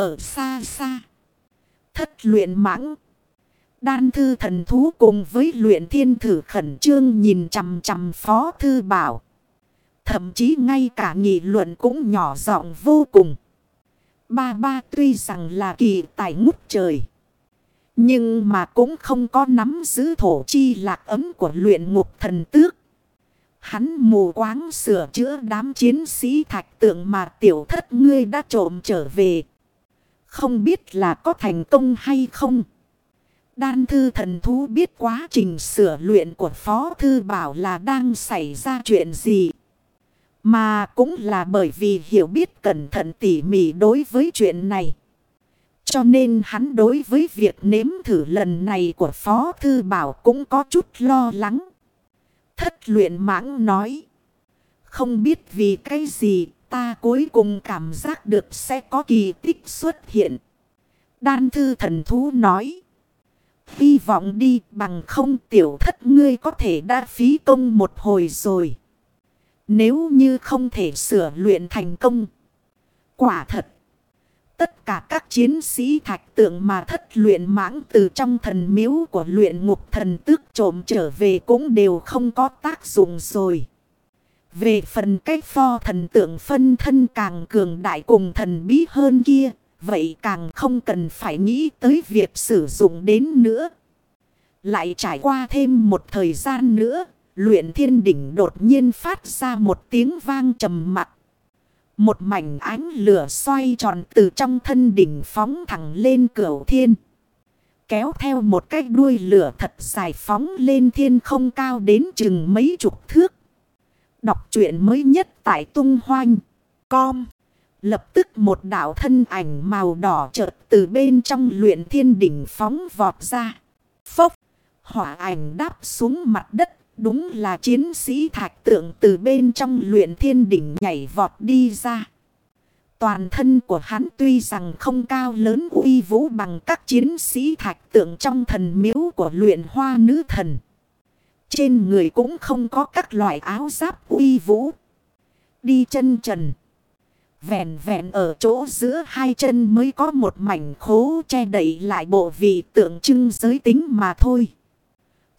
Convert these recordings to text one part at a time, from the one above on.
Ở xa xa. Thất luyện mãng. Đan thư thần thú cùng với luyện thiên thử khẩn trương nhìn chằm chằm phó thư bảo. Thậm chí ngay cả nghị luận cũng nhỏ giọng vô cùng. Ba ba tuy rằng là kỳ tài ngút trời. Nhưng mà cũng không có nắm giữ thổ chi lạc ấm của luyện ngục thần tước. Hắn mù quáng sửa chữa đám chiến sĩ thạch tượng mà tiểu thất ngươi đã trộm trở về. Không biết là có thành công hay không. Đan thư thần thú biết quá trình sửa luyện của Phó Thư Bảo là đang xảy ra chuyện gì. Mà cũng là bởi vì hiểu biết cẩn thận tỉ mỉ đối với chuyện này. Cho nên hắn đối với việc nếm thử lần này của Phó Thư Bảo cũng có chút lo lắng. Thất luyện mãng nói. Không biết vì cái gì ta cuối cùng cảm giác được sẽ có kỳ tích xuất hiện. Đan thư thần thú nói. Hy vọng đi, bằng không tiểu thất ngươi có thể đã phí công một hồi rồi. Nếu như không thể sửa luyện thành công. Quả thật. Tất cả các chiến sĩ thạch tượng mà thất luyện mãng từ trong thần miếu của luyện ngục thần tước trộm trở về cũng đều không có tác dụng rồi. Về phần cách pho thần tượng phân thân càng cường đại cùng thần bí hơn kia, vậy càng không cần phải nghĩ tới việc sử dụng đến nữa. Lại trải qua thêm một thời gian nữa, luyện thiên đỉnh đột nhiên phát ra một tiếng vang trầm mặc. Một mảnh ánh lửa xoay tròn từ trong thân đỉnh phóng thẳng lên cửu thiên. Kéo theo một cái đuôi lửa thật dài phóng lên thiên không cao đến chừng mấy chục thước. Đọc truyện mới nhất tại tung hoanh. Com. Lập tức một đảo thân ảnh màu đỏ chợt từ bên trong luyện thiên đỉnh phóng vọt ra. Phốc. Hỏa ảnh đáp xuống mặt đất. Đúng là chiến sĩ thạch tượng từ bên trong luyện thiên đỉnh nhảy vọt đi ra. Toàn thân của hắn tuy rằng không cao lớn uy vũ bằng các chiến sĩ thạch tượng trong thần miếu của luyện hoa nữ thần. Trên người cũng không có các loại áo giáp uy vũ. Đi chân trần. Vẹn vẹn ở chỗ giữa hai chân mới có một mảnh khố che đậy lại bộ vị tượng trưng giới tính mà thôi.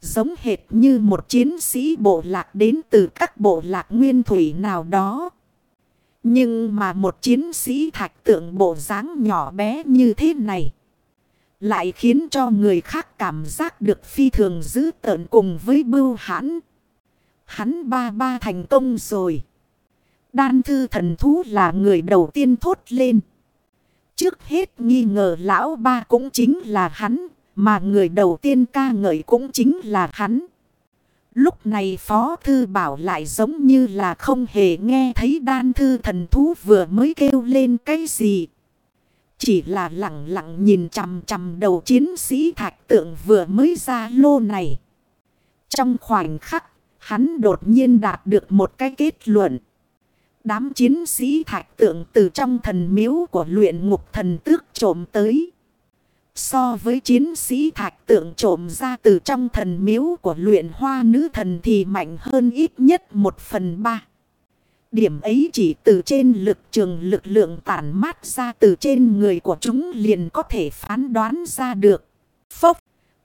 Giống hệt như một chiến sĩ bộ lạc đến từ các bộ lạc nguyên thủy nào đó. Nhưng mà một chiến sĩ thạch tượng bộ dáng nhỏ bé như thế này. Lại khiến cho người khác cảm giác được phi thường dữ tợn cùng với bưu hãn. Hắn ba ba thành công rồi. Đan thư thần thú là người đầu tiên thốt lên. Trước hết nghi ngờ lão ba cũng chính là hắn. Mà người đầu tiên ca ngợi cũng chính là hắn. Lúc này Phó Thư Bảo lại giống như là không hề nghe thấy đan thư thần thú vừa mới kêu lên cái gì. Chỉ là lặng lặng nhìn chằm chằm đầu chiến sĩ thạch tượng vừa mới ra lô này. Trong khoảnh khắc, hắn đột nhiên đạt được một cái kết luận. Đám chiến sĩ thạch tượng từ trong thần miếu của luyện ngục thần tước trộm tới. So với chiến sĩ thạch tượng trộm ra từ trong thần miếu của luyện hoa nữ thần thì mạnh hơn ít nhất một phần ba. Điểm ấy chỉ từ trên lực trường lực lượng tản mát ra từ trên người của chúng liền có thể phán đoán ra được. Phốc,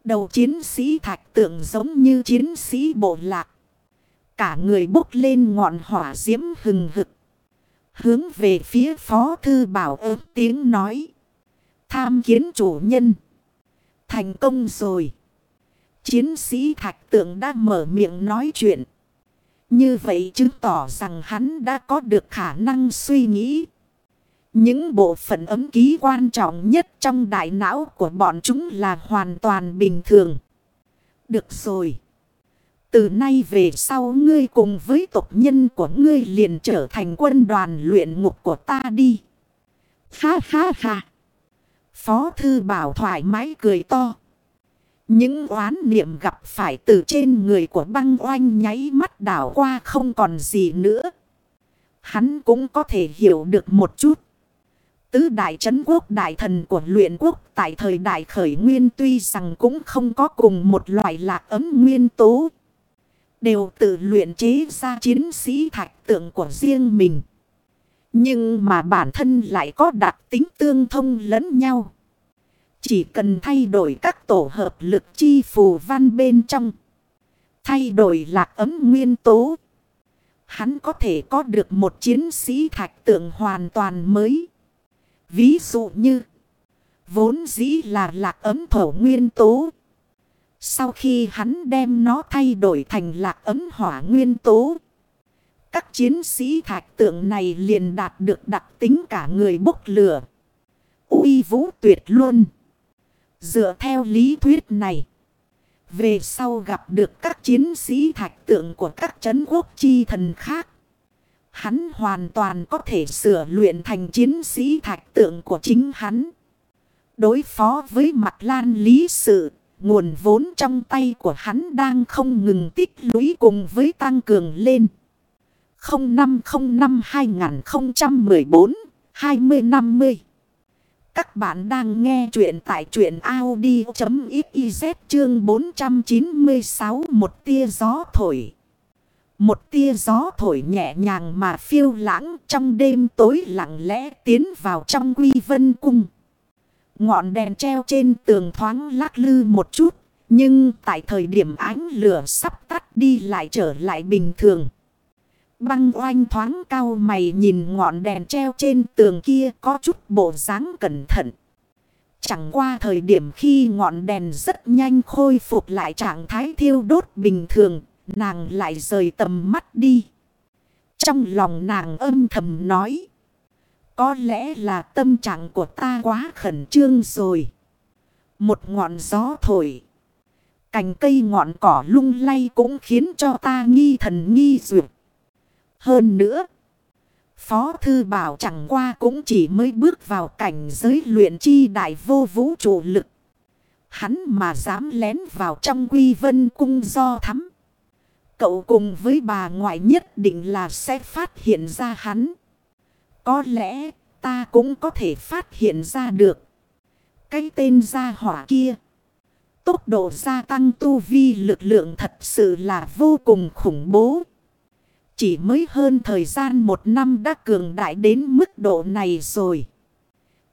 đầu chiến sĩ thạch tượng giống như chiến sĩ bộ lạc. Cả người bốc lên ngọn hỏa diễm hừng hực. Hướng về phía phó thư bảo ớt tiếng nói. Tham kiến chủ nhân. Thành công rồi. Chiến sĩ thạch tượng đã mở miệng nói chuyện. Như vậy chứng tỏ rằng hắn đã có được khả năng suy nghĩ. Những bộ phận ấm ký quan trọng nhất trong đại não của bọn chúng là hoàn toàn bình thường. Được rồi. Từ nay về sau ngươi cùng với tộc nhân của ngươi liền trở thành quân đoàn luyện ngục của ta đi. Ha ha ha. Phó thư bảo thoải mái cười to. Những oán niệm gặp phải từ trên người của băng oanh nháy mắt đảo qua không còn gì nữa. Hắn cũng có thể hiểu được một chút. Tứ đại trấn quốc, đại thần của luyện quốc tại thời đại khởi nguyên tuy rằng cũng không có cùng một loại lạc ấm nguyên tố. Đều tự luyện chế ra chiến sĩ thạch tượng của riêng mình. Nhưng mà bản thân lại có đặc tính tương thông lẫn nhau. Chỉ cần thay đổi các tổ hợp lực chi phù văn bên trong. Thay đổi lạc ấm nguyên tố. Hắn có thể có được một chiến sĩ thạch tượng hoàn toàn mới. Ví dụ như. Vốn dĩ là lạc ấm thổ nguyên tố. Sau khi hắn đem nó thay đổi thành lạc ấm hỏa nguyên tố. Các chiến sĩ thạch tượng này liền đạt được đặc tính cả người bốc lửa. uy vũ tuyệt luôn. Dựa theo lý thuyết này. Về sau gặp được các chiến sĩ thạch tượng của các chấn quốc chi thần khác. Hắn hoàn toàn có thể sửa luyện thành chiến sĩ thạch tượng của chính hắn. Đối phó với mặt lan lý sự, nguồn vốn trong tay của hắn đang không ngừng tích lũy cùng với tăng cường lên. 0505 2014 2050 các bạn đang nghe chuyện tại chuyện Audi.xyz chương 496 một tia gió thổi. Một tia gió thổi nhẹ nhàng mà phiêu lãng trong đêm tối lặng lẽ tiến vào trong quy vân cung. Ngọn đèn treo trên tường thoáng lắc lư một chút. Nhưng tại thời điểm ánh lửa sắp tắt đi lại trở lại bình thường. Băng oanh thoáng cao mày nhìn ngọn đèn treo trên tường kia có chút bộ dáng cẩn thận. Chẳng qua thời điểm khi ngọn đèn rất nhanh khôi phục lại trạng thái thiêu đốt bình thường, nàng lại rời tầm mắt đi. Trong lòng nàng âm thầm nói. Có lẽ là tâm trạng của ta quá khẩn trương rồi. Một ngọn gió thổi. Cành cây ngọn cỏ lung lay cũng khiến cho ta nghi thần nghi duyệt. Hơn nữa, Phó Thư Bảo chẳng qua cũng chỉ mới bước vào cảnh giới luyện chi đại vô vũ trụ lực. Hắn mà dám lén vào trong quy vân cung do thắm. Cậu cùng với bà ngoại nhất định là sẽ phát hiện ra hắn. Có lẽ ta cũng có thể phát hiện ra được. Cái tên gia hỏa kia. Tốc độ gia tăng tu vi lực lượng thật sự là vô cùng khủng bố. Chỉ mới hơn thời gian một năm đã cường đại đến mức độ này rồi.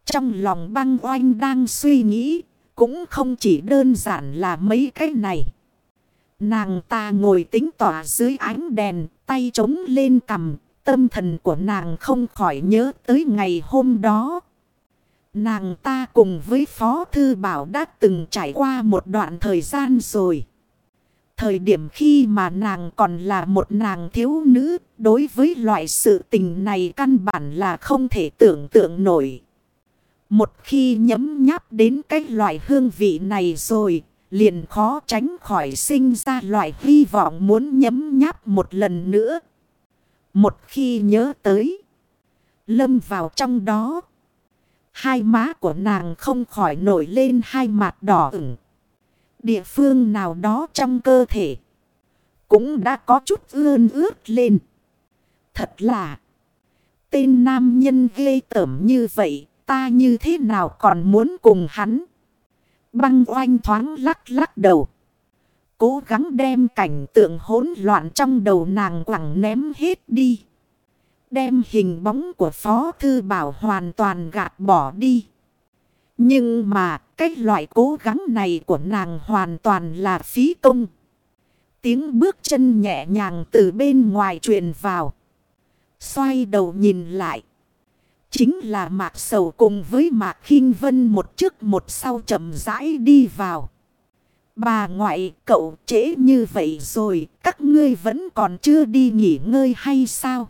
Trong lòng băng oanh đang suy nghĩ, cũng không chỉ đơn giản là mấy cái này. Nàng ta ngồi tính tỏa dưới ánh đèn, tay trống lên cầm, tâm thần của nàng không khỏi nhớ tới ngày hôm đó. Nàng ta cùng với Phó Thư Bảo đã từng trải qua một đoạn thời gian rồi. Thời điểm khi mà nàng còn là một nàng thiếu nữ, đối với loại sự tình này căn bản là không thể tưởng tượng nổi. Một khi nhấm nháp đến cái loại hương vị này rồi, liền khó tránh khỏi sinh ra loại hy vọng muốn nhấm nháp một lần nữa. Một khi nhớ tới, lâm vào trong đó, hai má của nàng không khỏi nổi lên hai mặt đỏ ửng địa phương nào đó trong cơ thể. Cũng đã có chút ươn ướt lên. Thật là. Tên nam nhân ghê tởm như vậy. Ta như thế nào còn muốn cùng hắn. Băng oanh thoáng lắc lắc đầu. Cố gắng đem cảnh tượng hỗn loạn trong đầu nàng quẳng ném hết đi. Đem hình bóng của Phó Thư Bảo hoàn toàn gạt bỏ đi. Nhưng mà, cái loại cố gắng này của nàng hoàn toàn là phí công. Tiếng bước chân nhẹ nhàng từ bên ngoài truyền vào. Xoay đầu nhìn lại. Chính là Mạc Sầu cùng với Mạc khinh Vân một trước một sau chậm rãi đi vào. Bà ngoại, cậu trễ như vậy rồi, các ngươi vẫn còn chưa đi nghỉ ngơi hay sao?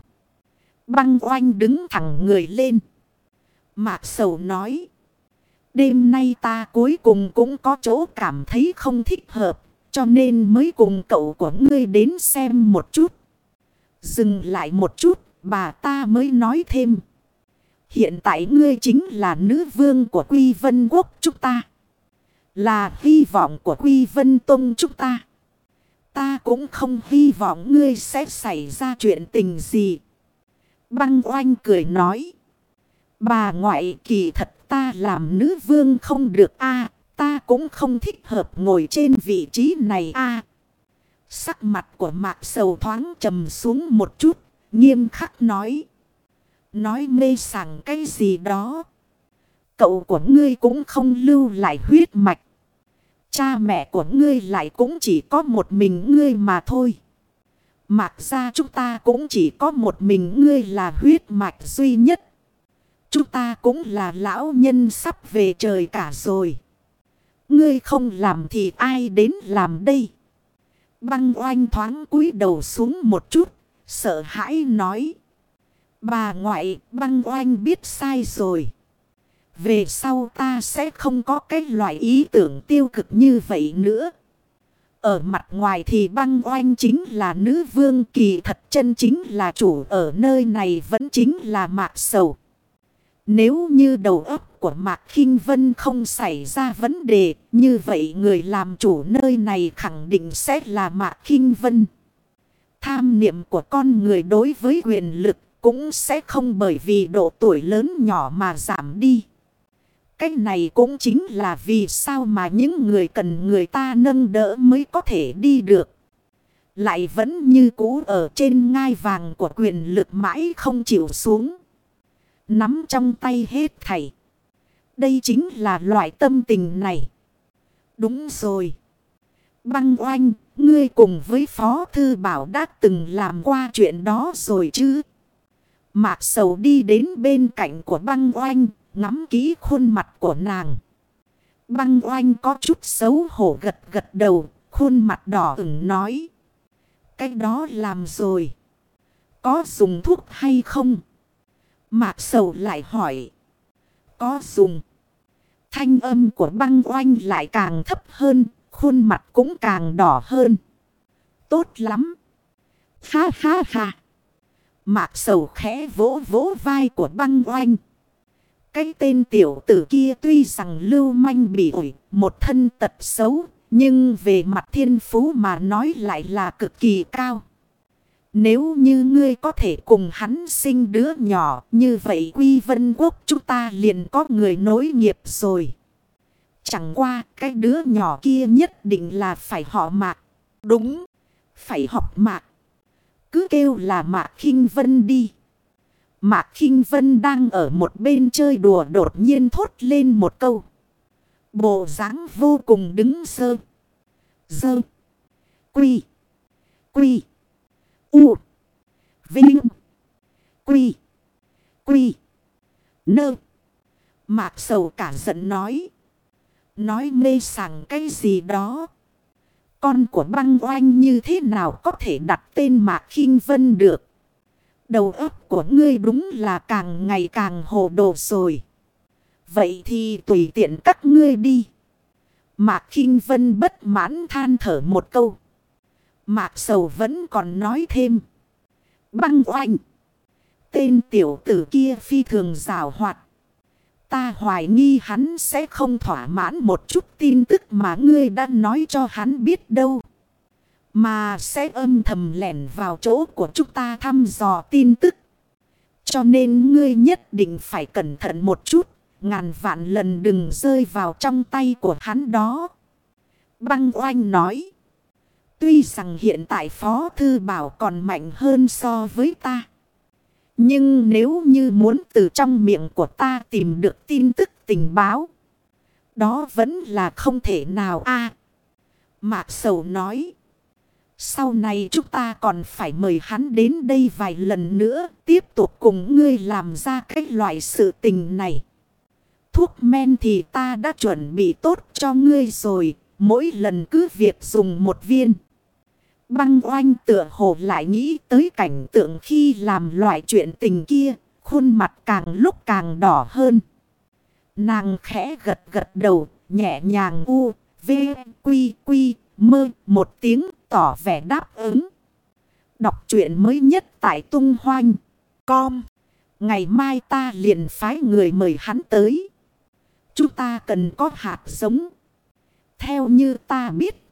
Băng oanh đứng thẳng người lên. Mạc Sầu nói. Đêm nay ta cuối cùng cũng có chỗ cảm thấy không thích hợp. Cho nên mới cùng cậu của ngươi đến xem một chút. Dừng lại một chút, bà ta mới nói thêm. Hiện tại ngươi chính là nữ vương của Quy Vân Quốc chúng ta. Là hy vọng của Quy Vân Tông chúng ta. Ta cũng không hy vọng ngươi sẽ xảy ra chuyện tình gì. Băng oanh cười nói. Bà ngoại kỳ thật ta làm nữ vương không được a ta cũng không thích hợp ngồi trên vị trí này a Sắc mặt của mạc sầu thoáng trầm xuống một chút, nghiêm khắc nói. Nói mê sảng cái gì đó. Cậu của ngươi cũng không lưu lại huyết mạch. Cha mẹ của ngươi lại cũng chỉ có một mình ngươi mà thôi. Mặc ra chúng ta cũng chỉ có một mình ngươi là huyết mạch duy nhất. Chúng ta cũng là lão nhân sắp về trời cả rồi. Ngươi không làm thì ai đến làm đây? Băng oanh thoáng cúi đầu xuống một chút, sợ hãi nói. Bà ngoại, băng oanh biết sai rồi. Về sau ta sẽ không có cái loại ý tưởng tiêu cực như vậy nữa. Ở mặt ngoài thì băng oanh chính là nữ vương kỳ thật chân chính là chủ ở nơi này vẫn chính là mạc sầu. Nếu như đầu óc của Mạc khinh Vân không xảy ra vấn đề, như vậy người làm chủ nơi này khẳng định sẽ là Mạc khinh Vân. Tham niệm của con người đối với quyền lực cũng sẽ không bởi vì độ tuổi lớn nhỏ mà giảm đi. Cái này cũng chính là vì sao mà những người cần người ta nâng đỡ mới có thể đi được. Lại vẫn như cũ ở trên ngai vàng của quyền lực mãi không chịu xuống. Nắm trong tay hết thảy. Đây chính là loại tâm tình này. Đúng rồi. Băng oanh, ngươi cùng với Phó Thư Bảo đã từng làm qua chuyện đó rồi chứ? Mạc sầu đi đến bên cạnh của băng oanh, ngắm kỹ khuôn mặt của nàng. Băng oanh có chút xấu hổ gật gật đầu, khuôn mặt đỏ ửng nói. Cái đó làm rồi. Có dùng thuốc hay không? Mạc sầu lại hỏi. Có dùng. Thanh âm của băng oanh lại càng thấp hơn, khuôn mặt cũng càng đỏ hơn. Tốt lắm. Ha ha ha. Mạc sầu khẽ vỗ vỗ vai của băng oanh. Cái tên tiểu tử kia tuy rằng lưu manh bị ủi, một thân tật xấu, nhưng về mặt thiên phú mà nói lại là cực kỳ cao. Nếu như ngươi có thể cùng hắn sinh đứa nhỏ, như vậy quy vân quốc chúng ta liền có người nối nghiệp rồi. Chẳng qua cái đứa nhỏ kia nhất định là phải họ mạc. Đúng, phải học mạc. Cứ kêu là mạc khinh vân đi. Mạc khinh vân đang ở một bên chơi đùa đột nhiên thốt lên một câu. Bộ dáng vô cùng đứng sơ. Dơ. Quy. Quy. U. Vinh. Quy. Quy. Nơ. Mạc sầu cả giận nói. Nói mê sảng cái gì đó. Con của băng oanh như thế nào có thể đặt tên Mạc khinh Vân được. Đầu óc của ngươi đúng là càng ngày càng hồ đồ rồi. Vậy thì tùy tiện các ngươi đi. Mạc khinh Vân bất mãn than thở một câu. Mạc Sầu vẫn còn nói thêm. Băng oanh. Tên tiểu tử kia phi thường rào hoạt. Ta hoài nghi hắn sẽ không thỏa mãn một chút tin tức mà ngươi đã nói cho hắn biết đâu. Mà sẽ âm thầm lẻn vào chỗ của chúng ta thăm dò tin tức. Cho nên ngươi nhất định phải cẩn thận một chút. Ngàn vạn lần đừng rơi vào trong tay của hắn đó. Băng oanh nói. Tuy rằng hiện tại Phó Thư Bảo còn mạnh hơn so với ta. Nhưng nếu như muốn từ trong miệng của ta tìm được tin tức tình báo. Đó vẫn là không thể nào a Mạc Sầu nói. Sau này chúng ta còn phải mời hắn đến đây vài lần nữa. Tiếp tục cùng ngươi làm ra cái loại sự tình này. Thuốc men thì ta đã chuẩn bị tốt cho ngươi rồi. Mỗi lần cứ việc dùng một viên. Băng oanh tựa hồ lại nghĩ tới cảnh tượng khi làm loại chuyện tình kia, khuôn mặt càng lúc càng đỏ hơn. Nàng khẽ gật gật đầu, nhẹ nhàng u, v, quy, quy, mơ, một tiếng tỏ vẻ đáp ứng. Đọc truyện mới nhất tại tung hoanh, com. Ngày mai ta liền phái người mời hắn tới. Chúng ta cần có hạt giống. Theo như ta biết.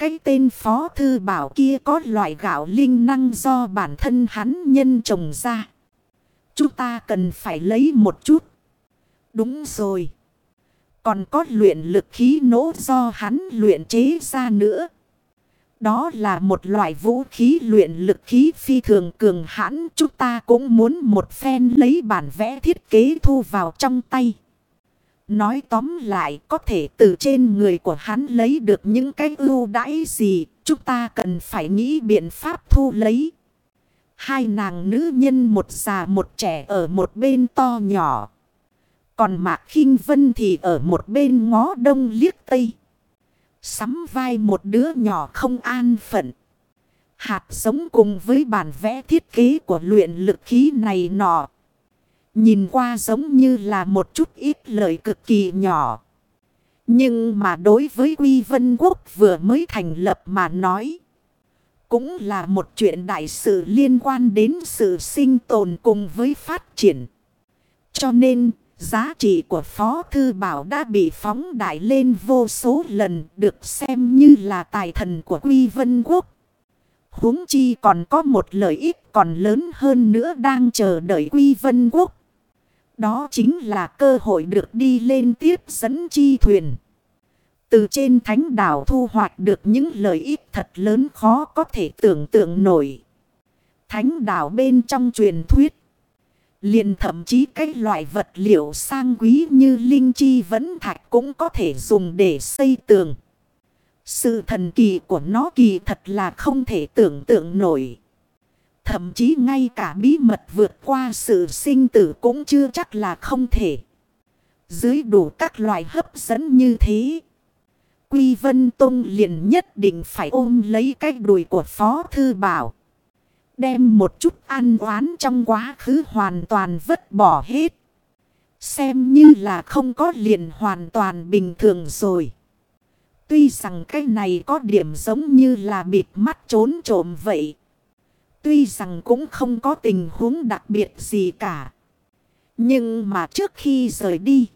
Cái tên phó thư bảo kia có loại gạo linh năng do bản thân hắn nhân trồng ra. Chúng ta cần phải lấy một chút. Đúng rồi. Còn có luyện lực khí nổ do hắn luyện chế ra nữa. Đó là một loại vũ khí luyện lực khí phi thường cường hãn. Chúng ta cũng muốn một phen lấy bản vẽ thiết kế thu vào trong tay. Nói tóm lại, có thể từ trên người của hắn lấy được những cái ưu đãi gì. Chúng ta cần phải nghĩ biện pháp thu lấy. Hai nàng nữ nhân, một già, một trẻ ở một bên to nhỏ. Còn Mạc khinh Vân thì ở một bên ngó đông liếc tây. Sắm vai một đứa nhỏ không an phận. Hạt giống cùng với bản vẽ thiết kế của luyện lực khí này nọ. Nhìn qua giống như là một chút ít lợi cực kỳ nhỏ. Nhưng mà đối với Quy Vân Quốc vừa mới thành lập mà nói. Cũng là một chuyện đại sự liên quan đến sự sinh tồn cùng với phát triển. Cho nên, Giá trị của Phó Thư Bảo đã bị phóng đại lên vô số lần được xem như là tài thần của Quy Vân Quốc. huống chi còn có một lợi ích còn lớn hơn nữa đang chờ đợi Quy Vân Quốc. Đó chính là cơ hội được đi lên tiếp dẫn chi thuyền. Từ trên thánh đảo thu hoạch được những lợi ích thật lớn khó có thể tưởng tượng nổi. Thánh đảo bên trong truyền thuyết, liền thậm chí cái loại vật liệu sang quý như linh chi vẫn thạch cũng có thể dùng để xây tường. Sự thần kỳ của nó kỳ thật là không thể tưởng tượng nổi. Thậm chí ngay cả bí mật vượt qua sự sinh tử cũng chưa chắc là không thể. Dưới đủ các loại hấp dẫn như thế. Quy Vân Tông liền nhất định phải ôm lấy cái đùi của Phó Thư Bảo. Đem một chút an oán trong quá khứ hoàn toàn vứt bỏ hết. Xem như là không có liền hoàn toàn bình thường rồi. Tuy rằng cái này có điểm giống như là bịt mắt trốn trộm vậy. Tuy rằng cũng không có tình huống đặc biệt gì cả. Nhưng mà trước khi rời đi.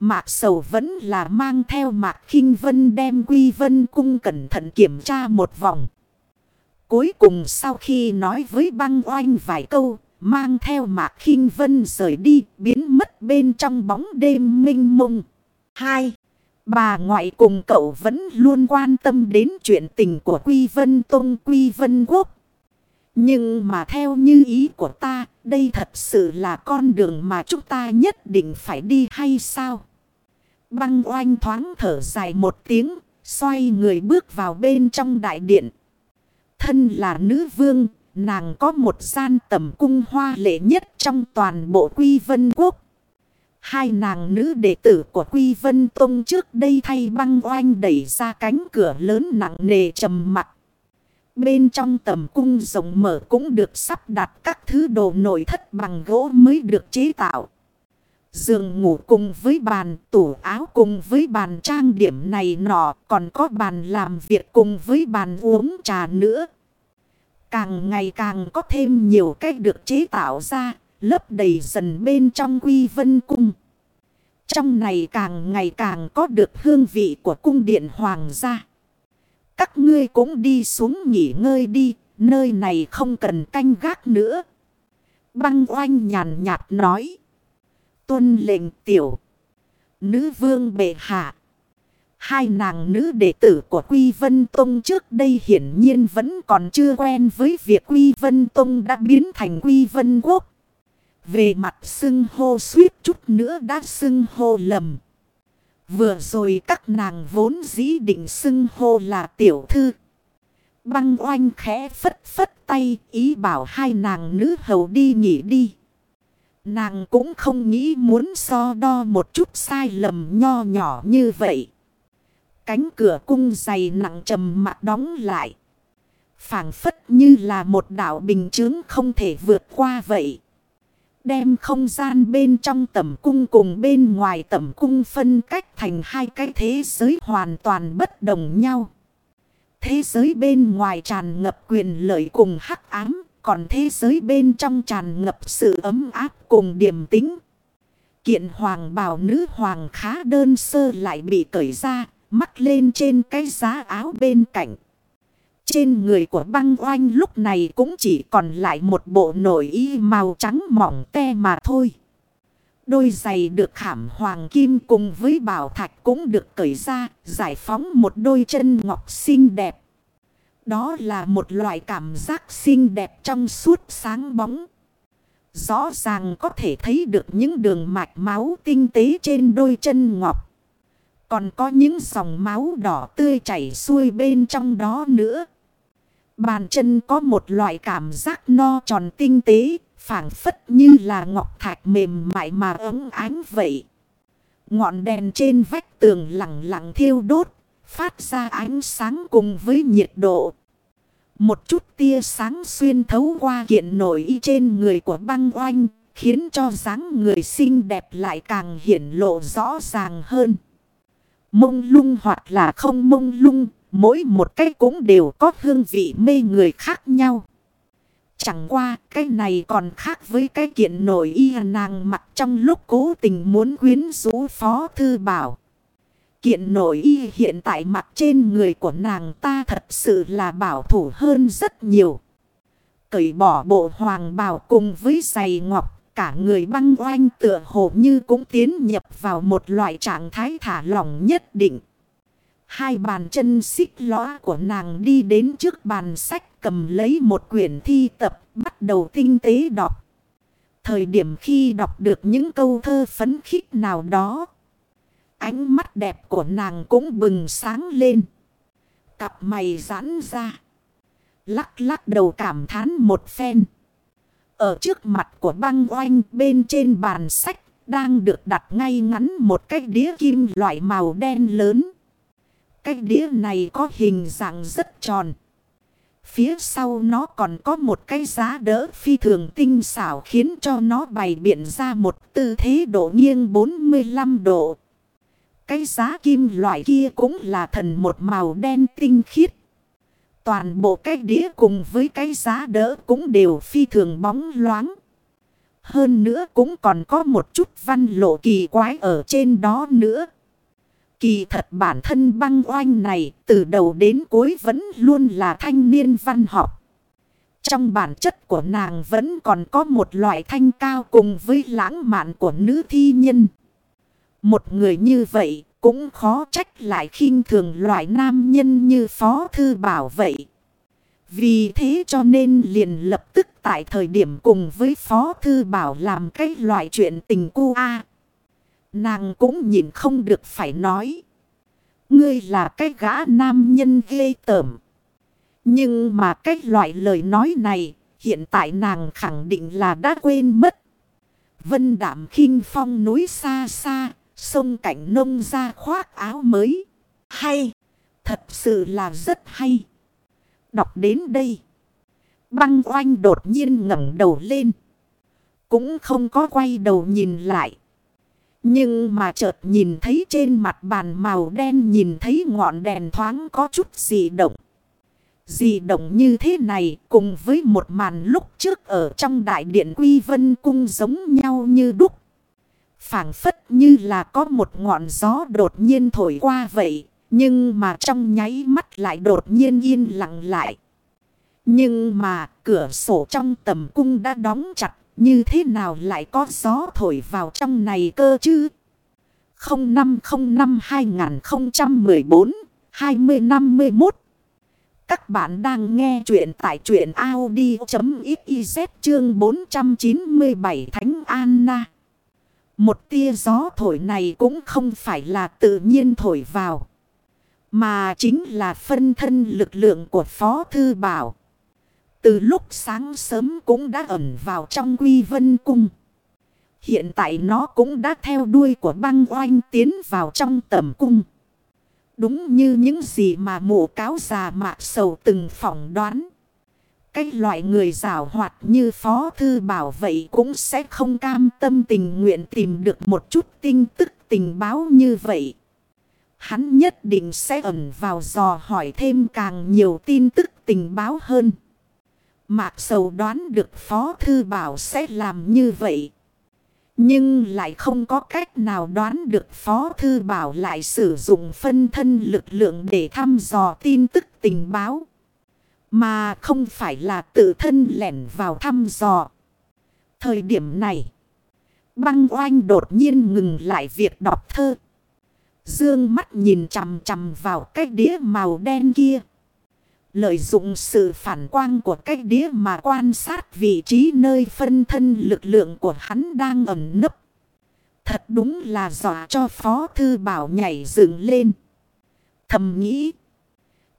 Mạc Sầu vẫn là mang theo Mạc khinh Vân đem Quy Vân Cung cẩn thận kiểm tra một vòng. Cuối cùng sau khi nói với băng oanh vài câu, mang theo mạc khinh vân rời đi, biến mất bên trong bóng đêm minh mông. Hai, bà ngoại cùng cậu vẫn luôn quan tâm đến chuyện tình của Quy Vân Tông Quy Vân Quốc. Nhưng mà theo như ý của ta, đây thật sự là con đường mà chúng ta nhất định phải đi hay sao? Băng oanh thoáng thở dài một tiếng, xoay người bước vào bên trong đại điện. Thân là nữ vương, nàng có một gian tầm cung hoa lệ nhất trong toàn bộ Quy Vân Quốc. Hai nàng nữ đệ tử của Quy Vân Tông trước đây thay băng oanh đẩy ra cánh cửa lớn nặng nề trầm mặc. Bên trong tầm cung rộng mở cũng được sắp đặt các thứ đồ nội thất bằng gỗ mới được chế tạo. Giường ngủ cùng với bàn tủ áo cùng với bàn trang điểm này nọ còn có bàn làm việc cùng với bàn uống trà nữa. Càng ngày càng có thêm nhiều cách được chế tạo ra, lấp đầy dần bên trong quy vân cung. Trong này càng ngày càng có được hương vị của cung điện hoàng gia. Các ngươi cũng đi xuống nghỉ ngơi đi, nơi này không cần canh gác nữa. Băng oanh nhàn nhạt nói tuân lệnh tiểu. Nữ vương bệ hạ. Hai nàng nữ đệ tử của Quy Vân Tông trước đây hiển nhiên vẫn còn chưa quen với việc Quy Vân Tông đã biến thành Quy Vân Quốc. Về mặt xưng hô suýt chút nữa đã xưng hô lầm. Vừa rồi các nàng vốn dĩ định xưng hô là tiểu thư. Băng oanh khẽ phất phất tay, ý bảo hai nàng nữ hầu đi nghỉ đi. Nàng cũng không nghĩ muốn so đo một chút sai lầm nho nhỏ như vậy. Cánh cửa cung dày nặng trầm mặt đóng lại. phảng phất như là một đảo bình chướng không thể vượt qua vậy. Đem không gian bên trong tẩm cung cùng bên ngoài tẩm cung phân cách thành hai cái thế giới hoàn toàn bất đồng nhau. Thế giới bên ngoài tràn ngập quyền lợi cùng hắc ám. Còn thế giới bên trong tràn ngập sự ấm áp cùng điềm tính. Kiện hoàng bào nữ hoàng khá đơn sơ lại bị cởi ra, mắc lên trên cái giá áo bên cạnh. Trên người của băng oanh lúc này cũng chỉ còn lại một bộ nổi y màu trắng mỏng te mà thôi. Đôi giày được khảm hoàng kim cùng với bảo thạch cũng được cởi ra, giải phóng một đôi chân ngọc xinh đẹp. Đó là một loại cảm giác xinh đẹp trong suốt sáng bóng. Rõ ràng có thể thấy được những đường mạch máu tinh tế trên đôi chân ngọc. Còn có những dòng máu đỏ tươi chảy xuôi bên trong đó nữa. Bàn chân có một loại cảm giác no tròn tinh tế, phảng phất như là ngọc thạch mềm mại mà ấm ánh vậy. Ngọn đèn trên vách tường lặng lặng thiêu đốt, phát ra ánh sáng cùng với nhiệt độ. Một chút tia sáng xuyên thấu qua kiện nổi y trên người của băng oanh, khiến cho dáng người xinh đẹp lại càng hiển lộ rõ ràng hơn. Mông lung hoặc là không mông lung, mỗi một cái cũng đều có hương vị mê người khác nhau. Chẳng qua cái này còn khác với cái kiện nổi y nàng mặc trong lúc cố tình muốn quyến rũ phó thư bảo. Kiện nổi y hiện tại mặt trên người của nàng ta thật sự là bảo thủ hơn rất nhiều. Cởi bỏ bộ hoàng bào cùng với giày ngọc, cả người băng oanh tựa hồ như cũng tiến nhập vào một loại trạng thái thả lỏng nhất định. Hai bàn chân xích lõa của nàng đi đến trước bàn sách cầm lấy một quyển thi tập, bắt đầu tinh tế đọc. Thời điểm khi đọc được những câu thơ phấn khích nào đó. Ánh mắt đẹp của nàng cũng bừng sáng lên. Cặp mày giãn ra. Lắc lắc đầu cảm thán một phen. Ở trước mặt của băng oanh bên trên bàn sách đang được đặt ngay ngắn một cái đĩa kim loại màu đen lớn. Cái đĩa này có hình dạng rất tròn. Phía sau nó còn có một cái giá đỡ phi thường tinh xảo khiến cho nó bày biện ra một tư thế độ nghiêng 45 độ. Cái giá kim loại kia cũng là thần một màu đen tinh khiết. Toàn bộ cái đĩa cùng với cái giá đỡ cũng đều phi thường bóng loáng. Hơn nữa cũng còn có một chút văn lộ kỳ quái ở trên đó nữa. Kỳ thật bản thân băng oanh này từ đầu đến cuối vẫn luôn là thanh niên văn học. Trong bản chất của nàng vẫn còn có một loại thanh cao cùng với lãng mạn của nữ thi nhân. Một người như vậy cũng khó trách lại khinh thường loại nam nhân như Phó Thư Bảo vậy. Vì thế cho nên liền lập tức tại thời điểm cùng với Phó Thư Bảo làm cái loại chuyện tình cu A. Nàng cũng nhìn không được phải nói. Ngươi là cái gã nam nhân ghê tởm. Nhưng mà cái loại lời nói này hiện tại nàng khẳng định là đã quên mất. Vân đảm khinh phong núi xa xa, sông cảnh nông ra khoác áo mới. Hay, thật sự là rất hay. Đọc đến đây. Băng oanh đột nhiên ngẩng đầu lên. Cũng không có quay đầu nhìn lại. Nhưng mà chợt nhìn thấy trên mặt bàn màu đen nhìn thấy ngọn đèn thoáng có chút gì động. Dị động như thế này cùng với một màn lúc trước ở trong đại điện Quy Vân Cung giống nhau như đúc. phảng phất như là có một ngọn gió đột nhiên thổi qua vậy. Nhưng mà trong nháy mắt lại đột nhiên yên lặng lại. Nhưng mà cửa sổ trong tầm cung đã đóng chặt. Như thế nào lại có gió thổi vào trong này cơ chứ? 0505 2014 2051 Các bạn đang nghe chuyện tại chuyện Audi.xyz chương 497 Thánh Anna. Một tia gió thổi này cũng không phải là tự nhiên thổi vào. Mà chính là phân thân lực lượng của Phó Thư Bảo. Từ lúc sáng sớm cũng đã ẩn vào trong quy vân cung. Hiện tại nó cũng đã theo đuôi của băng oanh tiến vào trong tầm cung. Đúng như những gì mà mụ cáo già mạc sầu từng phỏng đoán. Cái loại người rào hoạt như Phó Thư Bảo vậy cũng sẽ không cam tâm tình nguyện tìm được một chút tin tức tình báo như vậy. Hắn nhất định sẽ ẩn vào dò hỏi thêm càng nhiều tin tức tình báo hơn. Mạc Sầu đoán được Phó Thư Bảo sẽ làm như vậy. Nhưng lại không có cách nào đoán được Phó Thư Bảo lại sử dụng phân thân lực lượng để thăm dò tin tức tình báo. Mà không phải là tự thân lẻn vào thăm dò. Thời điểm này, băng oanh đột nhiên ngừng lại việc đọc thơ. Dương mắt nhìn chằm chằm vào cái đĩa màu đen kia. Lợi dụng sự phản quang của cái đĩa mà quan sát vị trí nơi phân thân lực lượng của hắn đang ẩn nấp. Thật đúng là dọa cho Phó Thư Bảo nhảy dựng lên. Thầm nghĩ.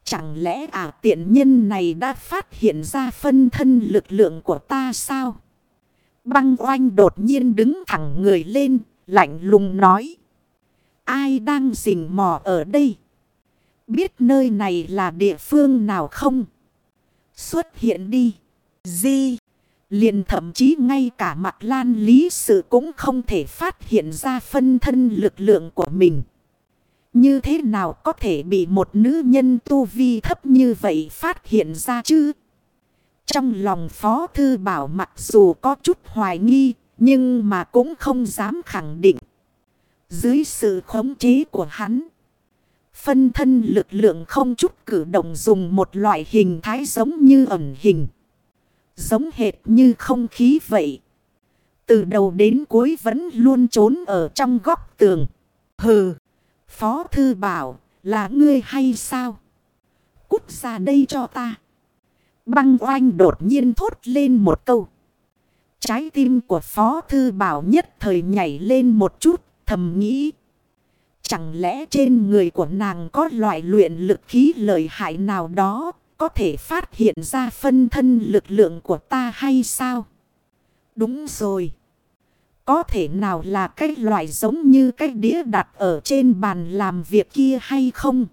Chẳng lẽ ả tiện nhân này đã phát hiện ra phân thân lực lượng của ta sao? Băng oanh đột nhiên đứng thẳng người lên, lạnh lùng nói. Ai đang rình mò ở đây? Biết nơi này là địa phương nào không? Xuất hiện đi. Di. liền thậm chí ngay cả mặt lan lý sự cũng không thể phát hiện ra phân thân lực lượng của mình. Như thế nào có thể bị một nữ nhân tu vi thấp như vậy phát hiện ra chứ? Trong lòng Phó Thư Bảo mặc dù có chút hoài nghi, nhưng mà cũng không dám khẳng định. Dưới sự khống chế của hắn, phân thân lực lượng không chút cử động dùng một loại hình thái giống như ẩn hình. Giống hệt như không khí vậy. Từ đầu đến cuối vẫn luôn trốn ở trong góc tường. Hừ, Phó Thư Bảo, là ngươi hay sao? Cút ra đây cho ta. Băng oanh đột nhiên thốt lên một câu. Trái tim của Phó Thư Bảo nhất thời nhảy lên một chút, thầm nghĩ. Chẳng lẽ trên người của nàng có loại luyện lực khí lợi hại nào đó, có thể phát hiện ra phân thân lực lượng của ta hay sao? Đúng rồi. Có thể nào là cái loại giống như cái đĩa đặt ở trên bàn làm việc kia hay không?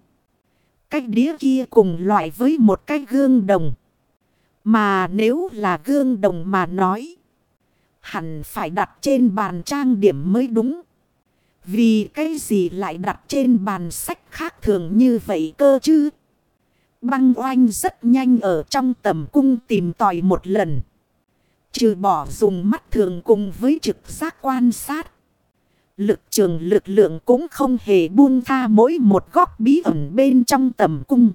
Cái đĩa kia cùng loại với một cái gương đồng. Mà nếu là gương đồng mà nói. Hẳn phải đặt trên bàn trang điểm mới đúng. Vì cái gì lại đặt trên bàn sách khác thường như vậy cơ chứ? Băng oanh rất nhanh ở trong tầm cung tìm tòi một lần. Trừ bỏ dùng mắt thường cùng với trực giác quan sát. Lực trường lực lượng cũng không hề buông tha mỗi một góc bí ẩn bên trong tầm cung.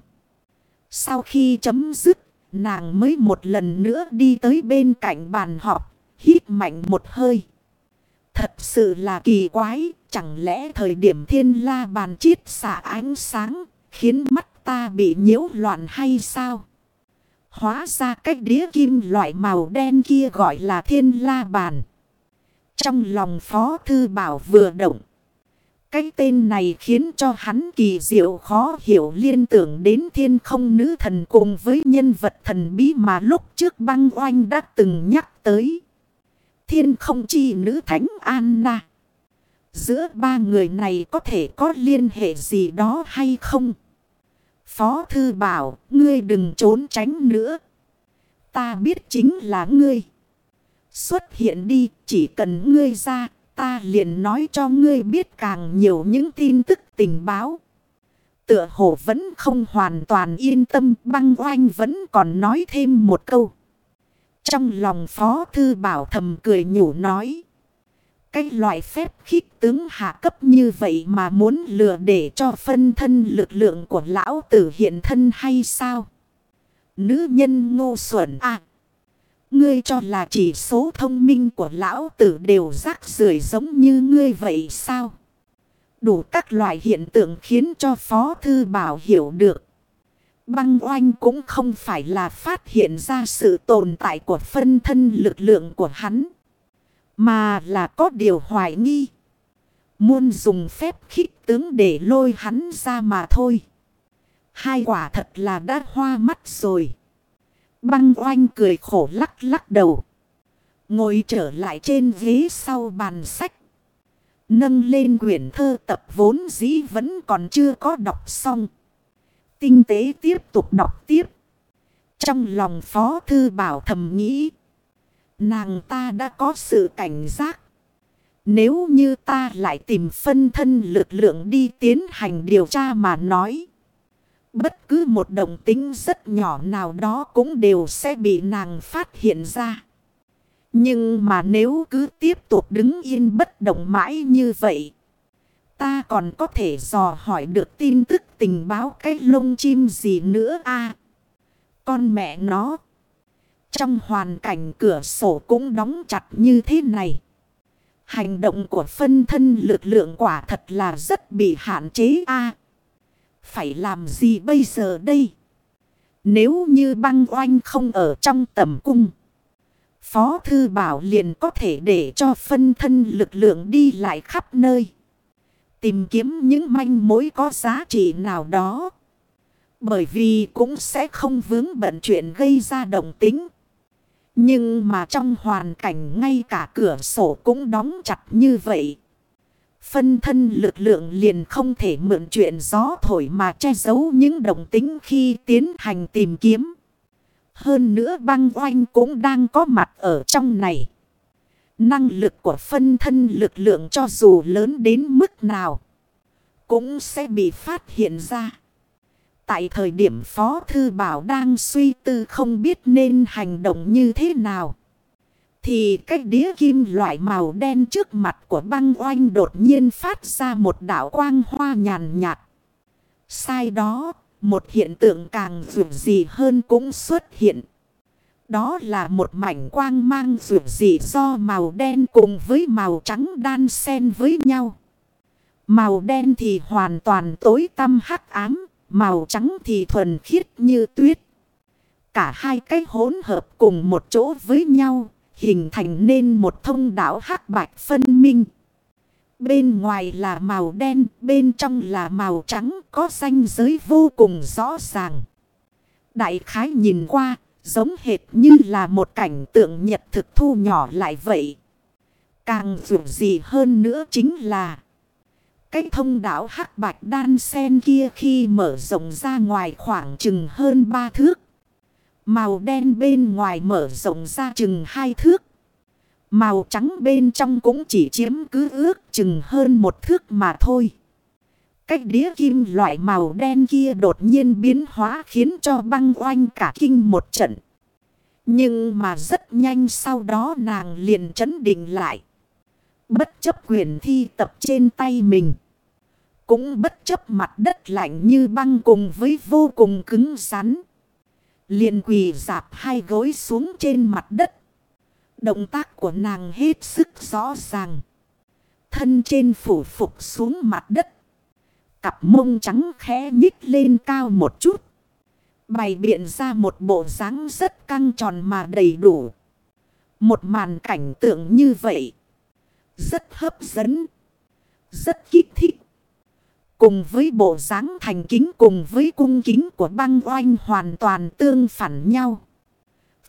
Sau khi chấm dứt, nàng mới một lần nữa đi tới bên cạnh bàn họp, hít mạnh một hơi. Thật sự là kỳ quái, chẳng lẽ thời điểm thiên la bàn chiết xả ánh sáng, khiến mắt ta bị nhiễu loạn hay sao? Hóa ra cách đĩa kim loại màu đen kia gọi là thiên la bàn. Trong lòng Phó Thư Bảo vừa động. Cái tên này khiến cho hắn kỳ diệu khó hiểu liên tưởng đến thiên không nữ thần cùng với nhân vật thần bí mà lúc trước băng oanh đã từng nhắc tới. Thiên không chi nữ thánh Anna. Giữa ba người này có thể có liên hệ gì đó hay không? Phó thư bảo, ngươi đừng trốn tránh nữa. Ta biết chính là ngươi. Xuất hiện đi, chỉ cần ngươi ra, ta liền nói cho ngươi biết càng nhiều những tin tức tình báo. Tựa hồ vẫn không hoàn toàn yên tâm, băng oanh vẫn còn nói thêm một câu. Trong lòng Phó Thư Bảo thầm cười nhủ nói. Cái loại phép khích tướng hạ cấp như vậy mà muốn lừa để cho phân thân lực lượng của lão tử hiện thân hay sao? Nữ nhân ngô xuẩn à! Ngươi cho là chỉ số thông minh của lão tử đều rác rưởi giống như ngươi vậy sao? Đủ các loại hiện tượng khiến cho Phó Thư Bảo hiểu được. Băng oanh cũng không phải là phát hiện ra sự tồn tại của phân thân lực lượng của hắn. Mà là có điều hoài nghi. Muốn dùng phép khích tướng để lôi hắn ra mà thôi. Hai quả thật là đã hoa mắt rồi. Băng oanh cười khổ lắc lắc đầu. Ngồi trở lại trên ghế sau bàn sách. Nâng lên quyển thơ tập vốn dĩ vẫn còn chưa có đọc xong. Tinh tế tiếp tục đọc tiếp. Trong lòng Phó Thư Bảo thầm nghĩ. Nàng ta đã có sự cảnh giác. Nếu như ta lại tìm phân thân lực lượng đi tiến hành điều tra mà nói. Bất cứ một động tính rất nhỏ nào đó cũng đều sẽ bị nàng phát hiện ra. Nhưng mà nếu cứ tiếp tục đứng yên bất động mãi như vậy. Ta còn có thể dò hỏi được tin tức tình báo cái lông chim gì nữa a Con mẹ nó. Trong hoàn cảnh cửa sổ cũng đóng chặt như thế này. Hành động của phân thân lực lượng quả thật là rất bị hạn chế a Phải làm gì bây giờ đây? Nếu như băng oanh không ở trong tầm cung. Phó Thư Bảo liền có thể để cho phân thân lực lượng đi lại khắp nơi. Tìm kiếm những manh mối có giá trị nào đó. Bởi vì cũng sẽ không vướng bận chuyện gây ra động tính. Nhưng mà trong hoàn cảnh ngay cả cửa sổ cũng đóng chặt như vậy. Phân thân lực lượng liền không thể mượn chuyện gió thổi mà che giấu những động tính khi tiến hành tìm kiếm. Hơn nữa băng oanh cũng đang có mặt ở trong này. Năng lực của phân thân lực lượng cho dù lớn đến mức nào. Cũng sẽ bị phát hiện ra. Tại thời điểm Phó Thư Bảo đang suy tư không biết nên hành động như thế nào. Thì cái đĩa kim loại màu đen trước mặt của băng oanh đột nhiên phát ra một đảo quang hoa nhàn nhạt. Sai đó, một hiện tượng càng dù gì hơn cũng xuất hiện. Đó là một mảnh quang mang rượu dị do màu đen cùng với màu trắng đan xen với nhau. Màu đen thì hoàn toàn tối tăm hắc ám, màu trắng thì thuần khiết như tuyết. Cả hai cái hỗn hợp cùng một chỗ với nhau, hình thành nên một thông đảo hắc bạch phân minh. Bên ngoài là màu đen, bên trong là màu trắng, có ranh giới vô cùng rõ ràng. Đại khái nhìn qua, giống hệt như là một cảnh tượng nhật thực thu nhỏ lại vậy. Càng dù gì hơn nữa chính là, cái thông đảo hắc bạch đan sen kia khi mở rộng ra ngoài khoảng chừng hơn ba thước. Màu đen bên ngoài mở rộng ra chừng hai thước. Màu trắng bên trong cũng chỉ chiếm cứ ước chừng hơn một thước mà thôi. Cách đĩa kim loại màu đen kia đột nhiên biến hóa khiến cho băng oanh cả kinh một trận. Nhưng mà rất nhanh sau đó nàng liền chấn định lại. Bất chấp quyền thi tập trên tay mình. Cũng bất chấp mặt đất lạnh như băng cùng với vô cùng cứng rắn. Liền quỳ dạp hai gối xuống trên mặt đất. Động tác của nàng hết sức rõ ràng. Thân trên phủ phục xuống mặt đất. Cặp mông trắng khẽ nhích lên cao một chút. Bày biện ra một bộ dáng rất căng tròn mà đầy đủ. Một màn cảnh tượng như vậy. Rất hấp dẫn. Rất kích thích. Cùng với bộ dáng thành kính cùng với cung kính của băng oanh hoàn toàn tương phản nhau.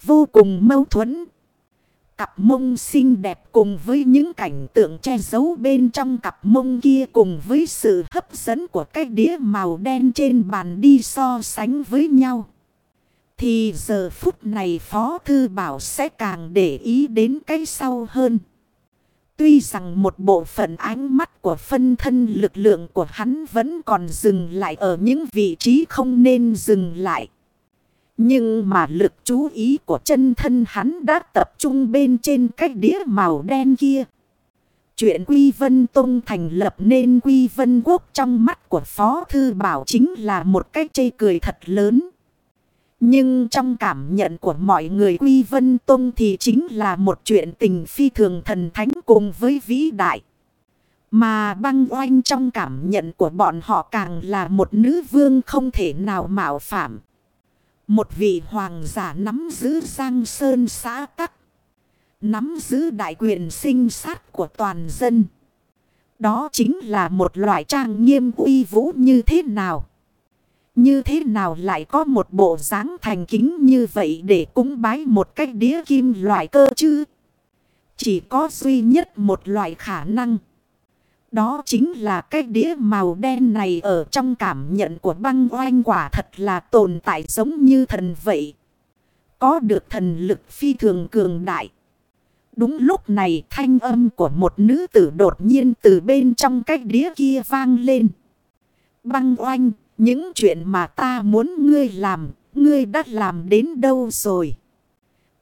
Vô cùng mâu thuẫn. Cặp mông xinh đẹp cùng với những cảnh tượng che giấu bên trong cặp mông kia cùng với sự hấp dẫn của cái đĩa màu đen trên bàn đi so sánh với nhau. Thì giờ phút này Phó Thư Bảo sẽ càng để ý đến cái sau hơn. Tuy rằng một bộ phận ánh mắt của phân thân lực lượng của hắn vẫn còn dừng lại ở những vị trí không nên dừng lại. Nhưng mà lực chú ý của chân thân hắn đã tập trung bên trên cái đĩa màu đen kia. Chuyện Quy Vân Tông thành lập nên Quy Vân Quốc trong mắt của Phó Thư Bảo chính là một cái chê cười thật lớn. Nhưng trong cảm nhận của mọi người Quy Vân Tông thì chính là một chuyện tình phi thường thần thánh cùng với vĩ đại. Mà băng oanh trong cảm nhận của bọn họ càng là một nữ vương không thể nào mạo phạm. Một vị hoàng giả nắm giữ sang sơn xã tắc. Nắm giữ đại quyền sinh sát của toàn dân. Đó chính là một loại trang nghiêm uy vũ như thế nào. Như thế nào lại có một bộ dáng thành kính như vậy để cúng bái một cách đĩa kim loại cơ chứ? Chỉ có duy nhất một loại khả năng. Đó chính là cái đĩa màu đen này ở trong cảm nhận của băng oanh quả thật là tồn tại giống như thần vậy. Có được thần lực phi thường cường đại. Đúng lúc này thanh âm của một nữ tử đột nhiên từ bên trong cái đĩa kia vang lên. Băng oanh, những chuyện mà ta muốn ngươi làm, ngươi đã làm đến đâu rồi?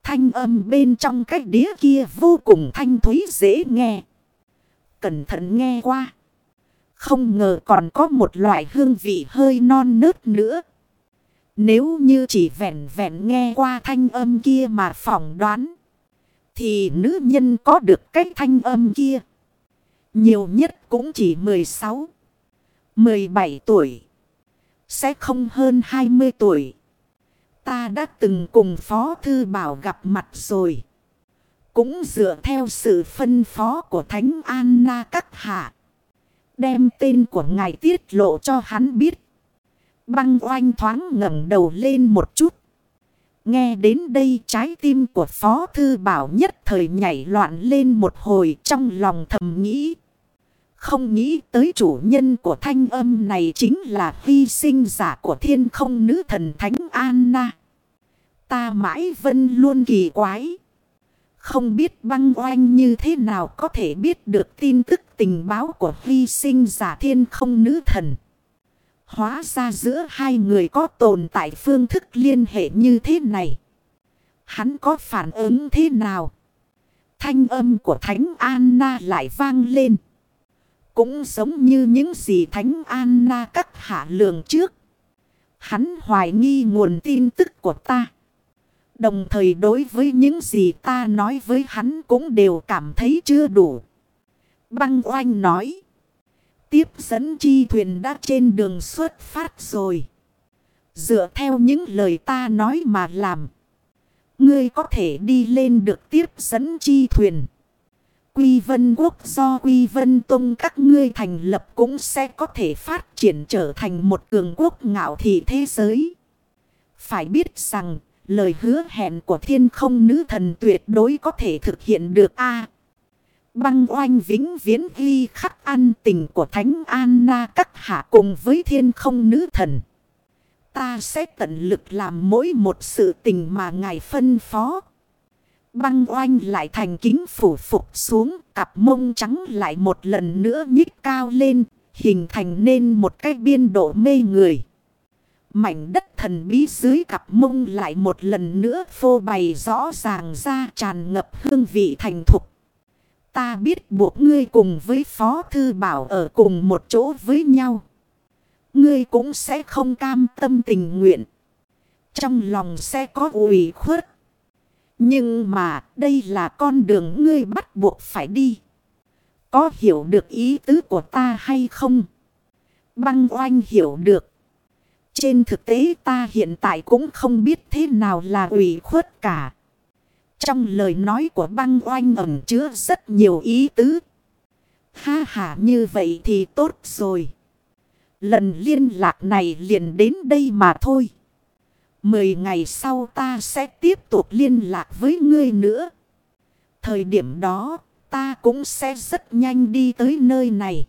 Thanh âm bên trong cái đĩa kia vô cùng thanh thúy dễ nghe cẩn thận nghe qua. Không ngờ còn có một loại hương vị hơi non nớt nữa. Nếu như chỉ vẹn vẹn nghe qua thanh âm kia mà phỏng đoán. Thì nữ nhân có được cái thanh âm kia. Nhiều nhất cũng chỉ 16, 17 tuổi. Sẽ không hơn 20 tuổi. ta đã từng cùng Phó Thư Bảo gặp mặt rồi. Cũng dựa theo sự phân phó của Thánh Anna các hạ. Đem tên của ngài tiết lộ cho hắn biết. Băng oanh thoáng ngẩng đầu lên một chút. Nghe đến đây trái tim của Phó Thư Bảo nhất thời nhảy loạn lên một hồi trong lòng thầm nghĩ. Không nghĩ tới chủ nhân của thanh âm này chính là hy sinh giả của thiên không nữ thần Thánh Anna. Ta mãi vân luôn kỳ quái. Không biết băng oanh như thế nào có thể biết được tin tức tình báo của vi sinh giả thiên không nữ thần. Hóa ra giữa hai người có tồn tại phương thức liên hệ như thế này. Hắn có phản ứng thế nào? Thanh âm của Thánh Anna lại vang lên. Cũng giống như những gì Thánh Anna các hạ lường trước. Hắn hoài nghi nguồn tin tức của ta. Đồng thời đối với những gì ta nói với hắn cũng đều cảm thấy chưa đủ. Băng oanh nói. Tiếp dẫn chi thuyền đã trên đường xuất phát rồi. Dựa theo những lời ta nói mà làm. Ngươi có thể đi lên được tiếp dẫn chi thuyền. Quy vân quốc do Quy vân tông các ngươi thành lập cũng sẽ có thể phát triển trở thành một cường quốc ngạo thị thế giới. Phải biết rằng lời hứa hẹn của thiên không nữ thần tuyệt đối có thể thực hiện được a Băng oanh vĩnh viễn ghi khắc an tình của Thánh Anna các hạ cùng với thiên không nữ thần. Ta sẽ tận lực làm mỗi một sự tình mà ngài phân phó. Băng oanh lại thành kính phủ phục xuống, cặp mông trắng lại một lần nữa nhích cao lên, hình thành nên một cái biên độ mê người. Mảnh đất thần bí dưới cặp mông lại một lần nữa phô bày rõ ràng ra tràn ngập hương vị thành thục. Ta biết buộc ngươi cùng với Phó Thư Bảo ở cùng một chỗ với nhau. Ngươi cũng sẽ không cam tâm tình nguyện. Trong lòng sẽ có ủy khuất. Nhưng mà đây là con đường ngươi bắt buộc phải đi. Có hiểu được ý tứ của ta hay không? Băng oanh hiểu được. Trên thực tế ta hiện tại cũng không biết thế nào là ủy khuất cả. Trong lời nói của băng oanh ẩm chứa rất nhiều ý tứ. Ha ha, như vậy thì tốt rồi. Lần liên lạc này liền đến đây mà thôi. Mười ngày sau ta sẽ tiếp tục liên lạc với ngươi nữa. Thời điểm đó, ta cũng sẽ rất nhanh đi tới nơi này.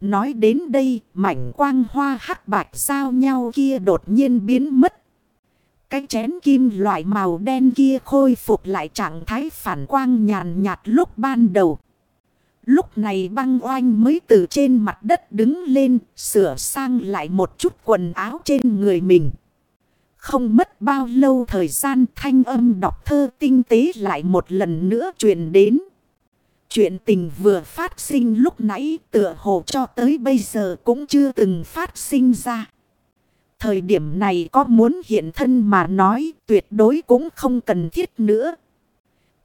Nói đến đây mảnh quang hoa hắc bạch giao nhau kia đột nhiên biến mất. Cái chén kim loại màu đen kia khôi phục lại trạng thái phản quang nhàn nhạt lúc ban đầu. Lúc này băng oanh mới từ trên mặt đất đứng lên, sửa sang lại một chút quần áo trên người mình. Không mất bao lâu thời gian thanh âm đọc thơ tinh tế lại một lần nữa truyền đến. Chuyện tình vừa phát sinh lúc nãy tựa hồ cho tới bây giờ cũng chưa từng phát sinh ra. Thời điểm này có muốn hiện thân mà nói tuyệt đối cũng không cần thiết nữa.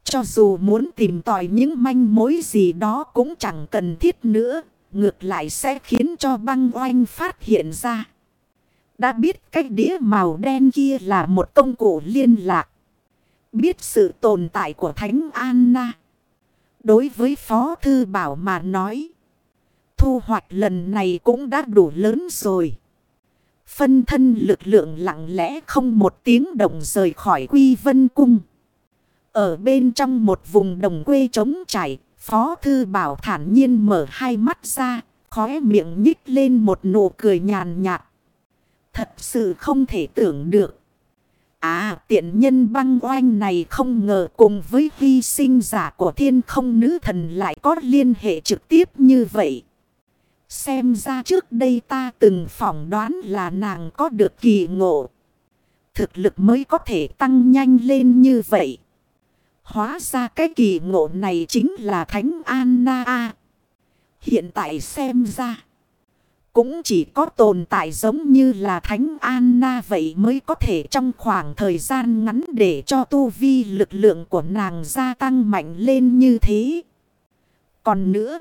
Cho dù muốn tìm tòi những manh mối gì đó cũng chẳng cần thiết nữa. Ngược lại sẽ khiến cho băng oanh phát hiện ra. Đã biết cái đĩa màu đen kia là một công cụ liên lạc. Biết sự tồn tại của Thánh Anna. Đối với Phó Thư Bảo mà nói. Thu hoạch lần này cũng đã đủ lớn rồi. Phân thân lực lượng lặng lẽ không một tiếng động rời khỏi Quy Vân Cung. Ở bên trong một vùng đồng quê trống trải, Phó Thư Bảo thản nhiên mở hai mắt ra, khóe miệng nhích lên một nụ cười nhàn nhạt. Thật sự không thể tưởng được. À tiện nhân băng oanh này không ngờ cùng với hy sinh giả của thiên không nữ thần lại có liên hệ trực tiếp như vậy. Xem ra trước đây ta từng phỏng đoán là nàng có được kỳ ngộ. Thực lực mới có thể tăng nhanh lên như vậy. Hóa ra cái kỳ ngộ này chính là Thánh Anna. Hiện tại xem ra. Cũng chỉ có tồn tại giống như là Thánh Anna vậy mới có thể trong khoảng thời gian ngắn để cho tu vi lực lượng của nàng gia tăng mạnh lên như thế. Còn nữa.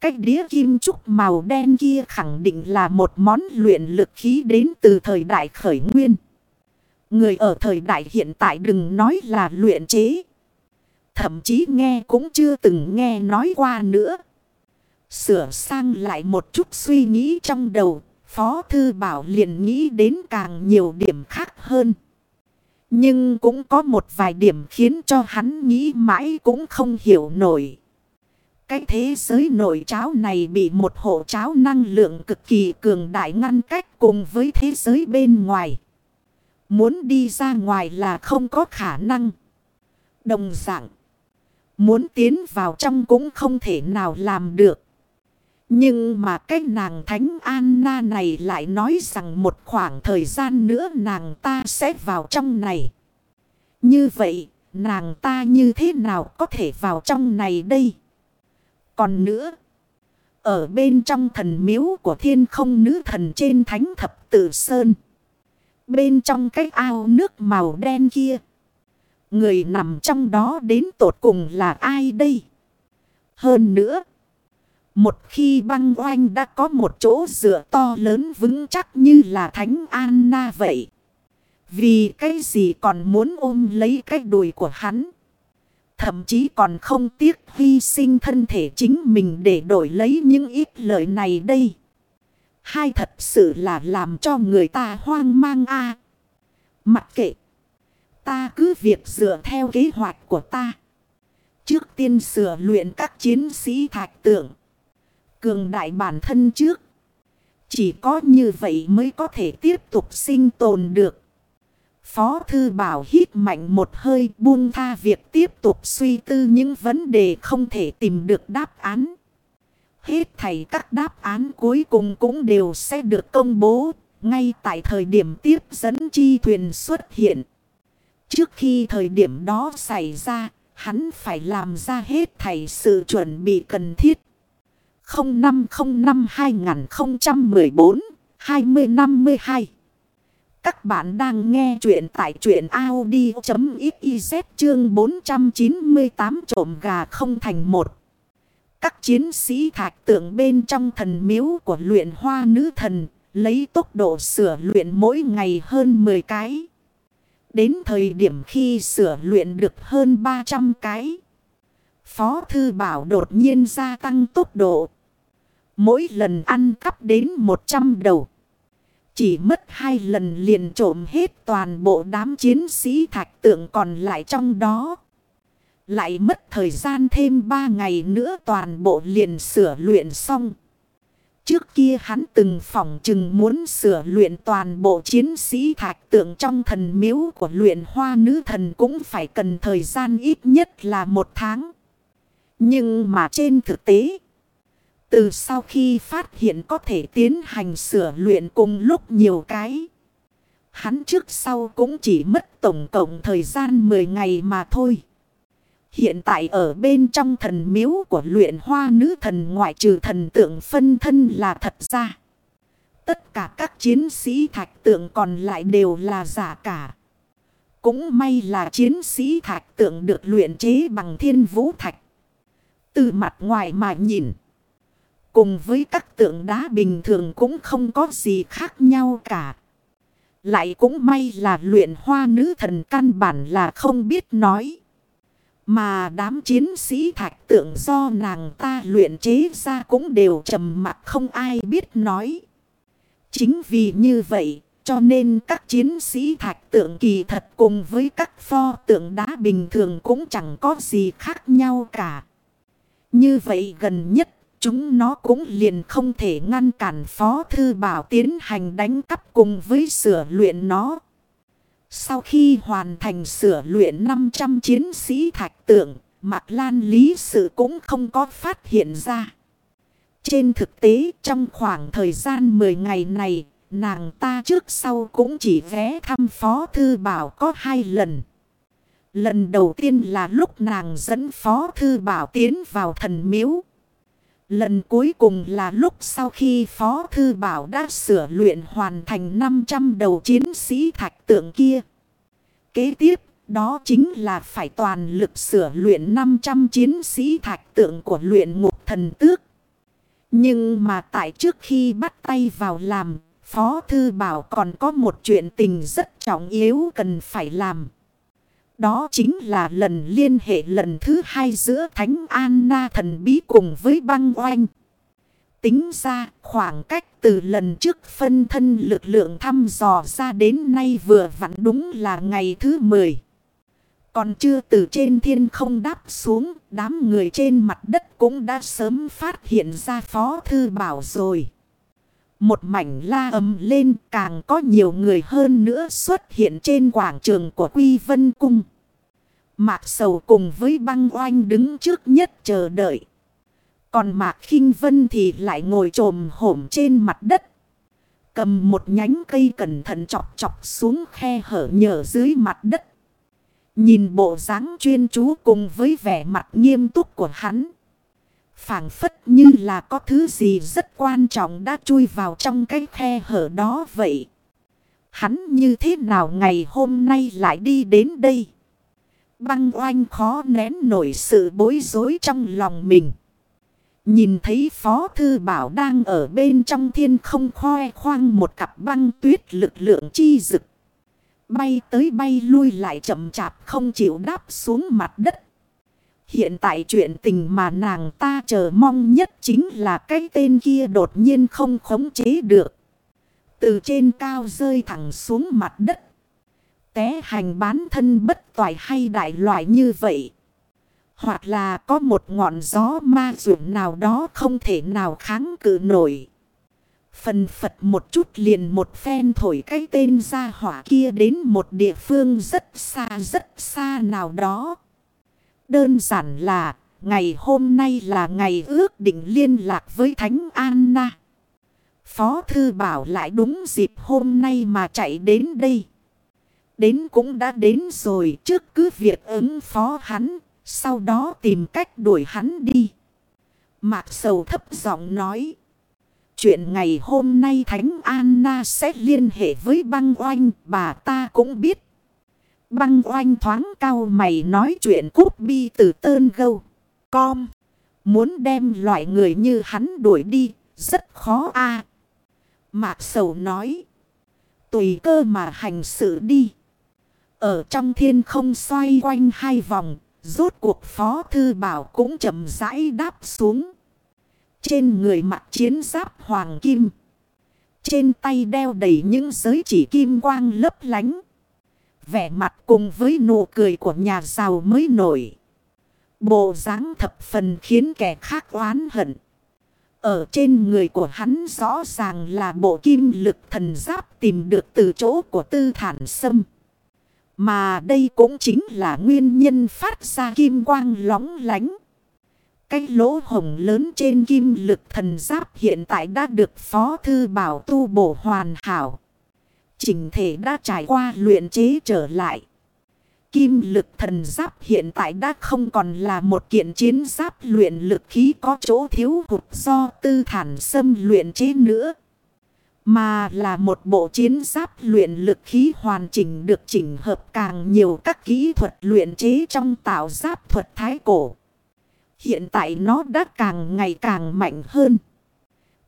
cách đĩa kim trúc màu đen kia khẳng định là một món luyện lực khí đến từ thời đại khởi nguyên. Người ở thời đại hiện tại đừng nói là luyện chế. Thậm chí nghe cũng chưa từng nghe nói qua nữa. Sửa sang lại một chút suy nghĩ trong đầu. Phó Thư Bảo liền nghĩ đến càng nhiều điểm khác hơn. Nhưng cũng có một vài điểm khiến cho hắn nghĩ mãi cũng không hiểu nổi. Cái thế giới nội cháo này bị một hộ cháo năng lượng cực kỳ cường đại ngăn cách cùng với thế giới bên ngoài. Muốn đi ra ngoài là không có khả năng. Đồng dạng. Muốn tiến vào trong cũng không thể nào làm được. Nhưng mà cái nàng Thánh Anna này lại nói rằng một khoảng thời gian nữa nàng ta sẽ vào trong này. Như vậy, nàng ta như thế nào có thể vào trong này đây? Còn nữa, ở bên trong thần miếu của thiên không nữ thần trên thánh thập tự sơn. Bên trong cái ao nước màu đen kia. Người nằm trong đó đến tột cùng là ai đây? Hơn nữa. Một khi băng oanh đã có một chỗ dựa to lớn vững chắc như là Thánh Anna vậy. Vì cái gì còn muốn ôm lấy cái đùi của hắn. Thậm chí còn không tiếc hy sinh thân thể chính mình để đổi lấy những ít lợi này đây. Hai thật sự là làm cho người ta hoang mang a Mặc kệ. Ta cứ việc dựa theo kế hoạch của ta. Trước tiên sửa luyện các chiến sĩ thạch tượng. Cường đại bản thân trước. Chỉ có như vậy mới có thể tiếp tục sinh tồn được. Phó Thư Bảo hít mạnh một hơi buông tha việc tiếp tục suy tư những vấn đề không thể tìm được đáp án. Hết thầy các đáp án cuối cùng cũng đều sẽ được công bố ngay tại thời điểm tiếp dẫn chi thuyền xuất hiện. Trước khi thời điểm đó xảy ra, hắn phải làm ra hết thảy sự chuẩn bị cần thiết. 0505-2014-2052 Các bạn đang nghe chuyện tại chuyện Audi.xyz chương 498 trộm gà không thành một. Các chiến sĩ thạch tượng bên trong thần miếu của luyện hoa nữ thần, lấy tốc độ sửa luyện mỗi ngày hơn 10 cái. Đến thời điểm khi sửa luyện được hơn 300 cái. Phó Thư Bảo đột nhiên gia tăng tốc độ. Mỗi lần ăn cắp đến 100 đầu. Chỉ mất hai lần liền trộm hết toàn bộ đám chiến sĩ thạch tượng còn lại trong đó. Lại mất thời gian thêm 3 ngày nữa toàn bộ liền sửa luyện xong. Trước kia hắn từng phỏng chừng muốn sửa luyện toàn bộ chiến sĩ thạch tượng trong thần miếu của luyện hoa nữ thần cũng phải cần thời gian ít nhất là một tháng. Nhưng mà trên thực tế, từ sau khi phát hiện có thể tiến hành sửa luyện cùng lúc nhiều cái, hắn trước sau cũng chỉ mất tổng cộng thời gian 10 ngày mà thôi. Hiện tại ở bên trong thần miếu của luyện hoa nữ thần ngoại trừ thần tượng phân thân là thật ra. Tất cả các chiến sĩ thạch tượng còn lại đều là giả cả. Cũng may là chiến sĩ thạch tượng được luyện chế bằng thiên vũ thạch. Từ mặt ngoài mà nhìn. Cùng với các tượng đá bình thường cũng không có gì khác nhau cả. Lại cũng may là luyện hoa nữ thần căn bản là không biết nói. Mà đám chiến sĩ thạch tượng do nàng ta luyện chế ra cũng đều trầm mặc không ai biết nói. Chính vì như vậy, cho nên các chiến sĩ thạch tượng kỳ thật cùng với các pho tượng đá bình thường cũng chẳng có gì khác nhau cả. Như vậy gần nhất, chúng nó cũng liền không thể ngăn cản Phó Thư Bảo tiến hành đánh cắp cùng với sửa luyện nó. Sau khi hoàn thành sửa luyện 500 chiến sĩ thạch tượng, Mạc Lan lý sự cũng không có phát hiện ra. Trên thực tế trong khoảng thời gian 10 ngày này, nàng ta trước sau cũng chỉ ghé thăm Phó Thư Bảo có hai lần. Lần đầu tiên là lúc nàng dẫn Phó Thư Bảo tiến vào thần miếu. Lần cuối cùng là lúc sau khi Phó Thư Bảo đã sửa luyện hoàn thành 500 đầu chiến sĩ thạch tượng kia. Kế tiếp, đó chính là phải toàn lực sửa luyện 500 chiến sĩ thạch tượng của luyện ngục thần tước. Nhưng mà tại trước khi bắt tay vào làm, Phó Thư Bảo còn có một chuyện tình rất trọng yếu cần phải làm. Đó chính là lần liên hệ lần thứ hai giữa Thánh Anna thần bí cùng với băng oanh. Tính ra khoảng cách từ lần trước phân thân lực lượng thăm dò ra đến nay vừa vặn đúng là ngày thứ 10. Còn chưa từ trên thiên không đáp xuống, đám người trên mặt đất cũng đã sớm phát hiện ra Phó Thư Bảo rồi. Một mảnh la ầm lên, càng có nhiều người hơn nữa xuất hiện trên quảng trường của Quy Vân Cung. Mạc Sầu cùng với băng oanh đứng trước nhất chờ đợi. Còn Mạc khinh Vân thì lại ngồi trồm hổm trên mặt đất. Cầm một nhánh cây cẩn thận chọc chọc xuống khe hở nhở dưới mặt đất. Nhìn bộ dáng chuyên chú cùng với vẻ mặt nghiêm túc của hắn phảng phất như là có thứ gì rất quan trọng đã chui vào trong cái khe hở đó vậy. Hắn như thế nào ngày hôm nay lại đi đến đây? Băng oanh khó nén nổi sự bối rối trong lòng mình. Nhìn thấy Phó Thư Bảo đang ở bên trong thiên không khoe khoang một cặp băng tuyết lực lượng chi dực. Bay tới bay lui lại chậm chạp không chịu đáp xuống mặt đất. Hiện tại chuyện tình mà nàng ta chờ mong nhất chính là cái tên kia đột nhiên không khống chế được. Từ trên cao rơi thẳng xuống mặt đất. Té hành bán thân bất toại hay đại loại như vậy. Hoặc là có một ngọn gió ma dụng nào đó không thể nào kháng cự nổi. Phần phật một chút liền một phen thổi cái tên ra hỏa kia đến một địa phương rất xa rất xa nào đó. Đơn giản là ngày hôm nay là ngày ước định liên lạc với Thánh Anna. Phó Thư Bảo lại đúng dịp hôm nay mà chạy đến đây. Đến cũng đã đến rồi trước cứ việc ứng phó hắn, sau đó tìm cách đuổi hắn đi. Mạc Sầu thấp giọng nói. Chuyện ngày hôm nay Thánh Anna sẽ liên hệ với băng oanh, bà ta cũng biết. Băng oanh thoáng cao mày nói chuyện cút bi từ tơn gâu. Com. Muốn đem loại người như hắn đuổi đi, rất khó a Mạc Sầu nói. Tùy cơ mà hành sự đi. Ở trong thiên không xoay quanh hai vòng, rốt cuộc phó thư bảo cũng chậm rãi đáp xuống. Trên người mặc chiến giáp hoàng kim. Trên tay đeo đầy những giới chỉ kim quang lấp lánh. Vẻ mặt cùng với nụ cười của nhà giàu mới nổi. Bộ dáng thập phần khiến kẻ khác oán hận. Ở trên người của hắn rõ ràng là bộ kim lực thần giáp tìm được từ chỗ của tư thản sâm. Mà đây cũng chính là nguyên nhân phát ra kim quang lóng lánh. Cái lỗ hồng lớn trên kim lực thần giáp hiện tại đã được Phó Thư Bảo tu bổ hoàn hảo. Trình thể đã trải qua luyện chế trở lại. Kim lực thần giáp hiện tại đã không còn là một kiện chiến giáp luyện lực khí có chỗ thiếu hụt do tư thản xâm luyện chế nữa. Mà là một bộ chiến giáp luyện lực khí hoàn chỉnh được chỉnh hợp càng nhiều các kỹ thuật luyện chế trong tạo giáp thuật thái cổ. Hiện tại nó đã càng ngày càng mạnh hơn.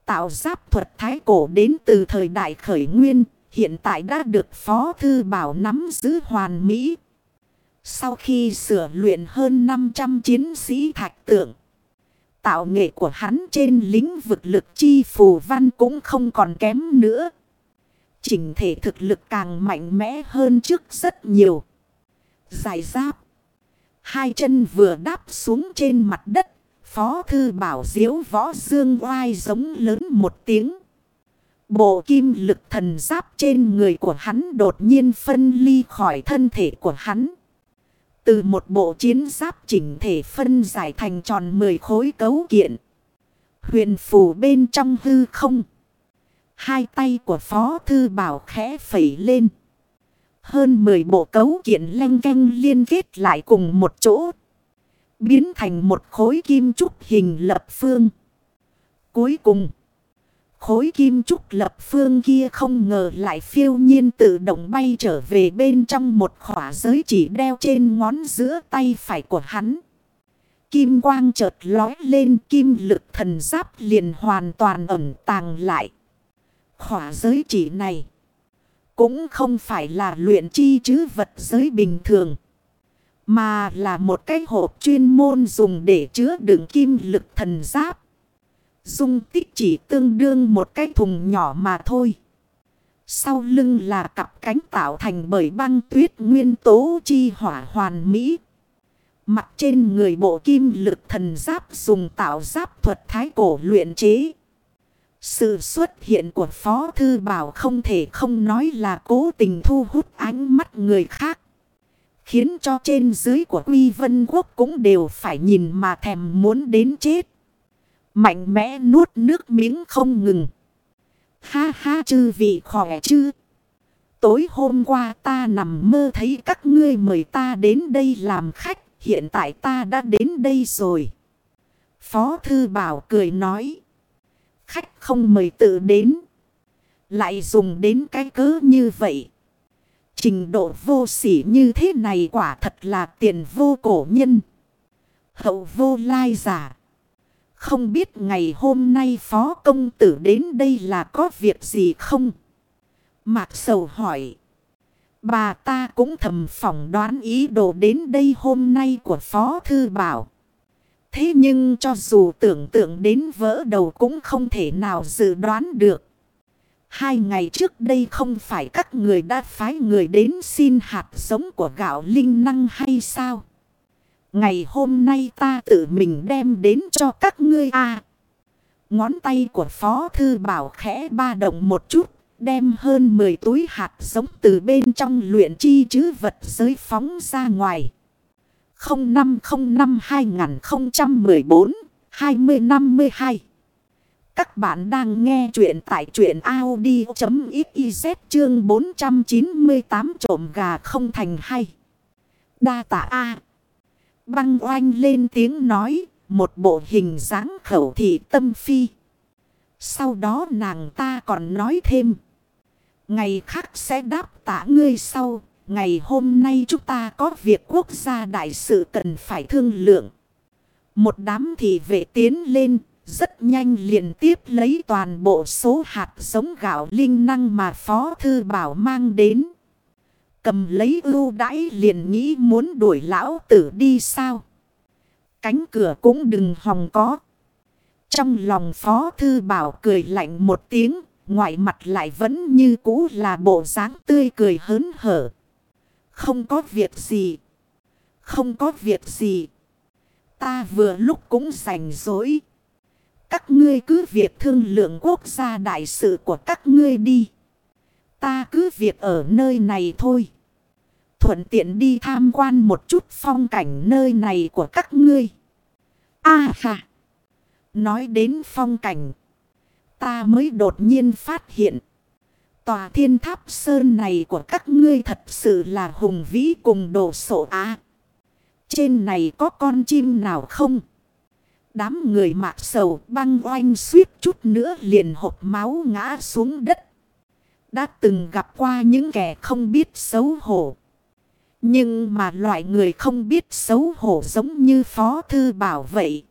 Tạo giáp thuật thái cổ đến từ thời đại khởi nguyên, hiện tại đã được Phó Thư Bảo nắm giữ hoàn mỹ. Sau khi sửa luyện hơn 500 chiến sĩ thạch tượng, tạo nghệ của hắn trên lĩnh vực lực chi phù văn cũng không còn kém nữa. Chỉnh thể thực lực càng mạnh mẽ hơn trước rất nhiều. Giải giáp. Hai chân vừa đáp xuống trên mặt đất. Phó thư bảo diếu võ dương oai giống lớn một tiếng. Bộ kim lực thần giáp trên người của hắn đột nhiên phân ly khỏi thân thể của hắn. Từ một bộ chiến giáp chỉnh thể phân giải thành tròn 10 khối cấu kiện. Huyền phù bên trong hư không. Hai tay của Phó Thư Bảo khẽ phẩy lên. Hơn 10 bộ cấu kiện len canh liên kết lại cùng một chỗ. Biến thành một khối kim trúc hình lập phương. Cuối cùng. Khối kim trúc lập phương kia không ngờ lại phiêu nhiên tự động bay trở về bên trong một khỏa giới chỉ đeo trên ngón giữa tay phải của hắn. Kim quang chợt lói lên, kim lực thần giáp liền hoàn toàn ẩn tàng lại. Khỏa giới chỉ này. Cũng không phải là luyện chi chứ vật giới bình thường. Mà là một cái hộp chuyên môn dùng để chứa đựng kim lực thần giáp. Dung tích chỉ tương đương một cái thùng nhỏ mà thôi. Sau lưng là cặp cánh tạo thành bởi băng tuyết nguyên tố chi hỏa hoàn mỹ. Mặt trên người bộ kim lực thần giáp dùng tạo giáp thuật thái cổ luyện chế. Sự xuất hiện của Phó Thư Bảo không thể không nói là cố tình thu hút ánh mắt người khác. Khiến cho trên dưới của Quy Vân Quốc cũng đều phải nhìn mà thèm muốn đến chết. Mạnh mẽ nuốt nước miếng không ngừng. Ha ha chư vị khỏe chứ. Tối hôm qua ta nằm mơ thấy các ngươi mời ta đến đây làm khách. Hiện tại ta đã đến đây rồi. Phó Thư Bảo cười nói. Khách không mời tự đến. Lại dùng đến cái cớ như vậy. Trình độ vô sỉ như thế này quả thật là tiền vô cổ nhân. Hậu vô lai giả. Không biết ngày hôm nay phó công tử đến đây là có việc gì không? Mạc sầu hỏi. Bà ta cũng thầm phỏng đoán ý đồ đến đây hôm nay của phó thư bảo. Thế nhưng cho dù tưởng tượng đến vỡ đầu cũng không thể nào dự đoán được. Hai ngày trước đây không phải các người đã phái người đến xin hạt giống của gạo linh năng hay sao? Ngày hôm nay ta tự mình đem đến cho các ngươi a Ngón tay của Phó Thư Bảo khẽ ba động một chút. Đem hơn 10 túi hạt giống từ bên trong luyện chi chứ vật giới phóng ra ngoài. 0505-2014-2052 Các bạn đang nghe chuyện tại chuyện Audi.xyz chương 498 trộm gà không thành hay. Đa tạ A. Băng oanh lên tiếng nói, một bộ hình dáng khẩu thị tâm phi. Sau đó nàng ta còn nói thêm. Ngày khác sẽ đáp tạ ngươi sau. Ngày hôm nay chúng ta có việc quốc gia đại sự cần phải thương lượng. Một đám thị vệ tiến lên. Rất nhanh liền tiếp lấy toàn bộ số hạt giống gạo linh năng mà Phó Thư Bảo mang đến. Cầm lấy ưu đãi liền nghĩ muốn đuổi lão tử đi sao. Cánh cửa cũng đừng hòng có. Trong lòng Phó Thư Bảo cười lạnh một tiếng. Ngoại mặt lại vẫn như cũ là bộ dáng tươi cười hớn hở. Không có việc gì. Không có việc gì. Ta vừa lúc cũng rảnh rỗi. Các ngươi cứ việc thương lượng quốc gia đại sự của các ngươi đi. Ta cứ việc ở nơi này thôi. Thuận tiện đi tham quan một chút phong cảnh nơi này của các ngươi. A à, hà. Nói đến phong cảnh. Ta mới đột nhiên phát hiện. Tòa thiên tháp sơn này của các ngươi thật sự là hùng vĩ cùng đồ sổ á. Trên này có con chim nào không? Đám người mạc sầu băng oanh suýt chút nữa liền hộp máu ngã xuống đất. Đã từng gặp qua những kẻ không biết xấu hổ. Nhưng mà loại người không biết xấu hổ giống như Phó Thư Bảo vậy.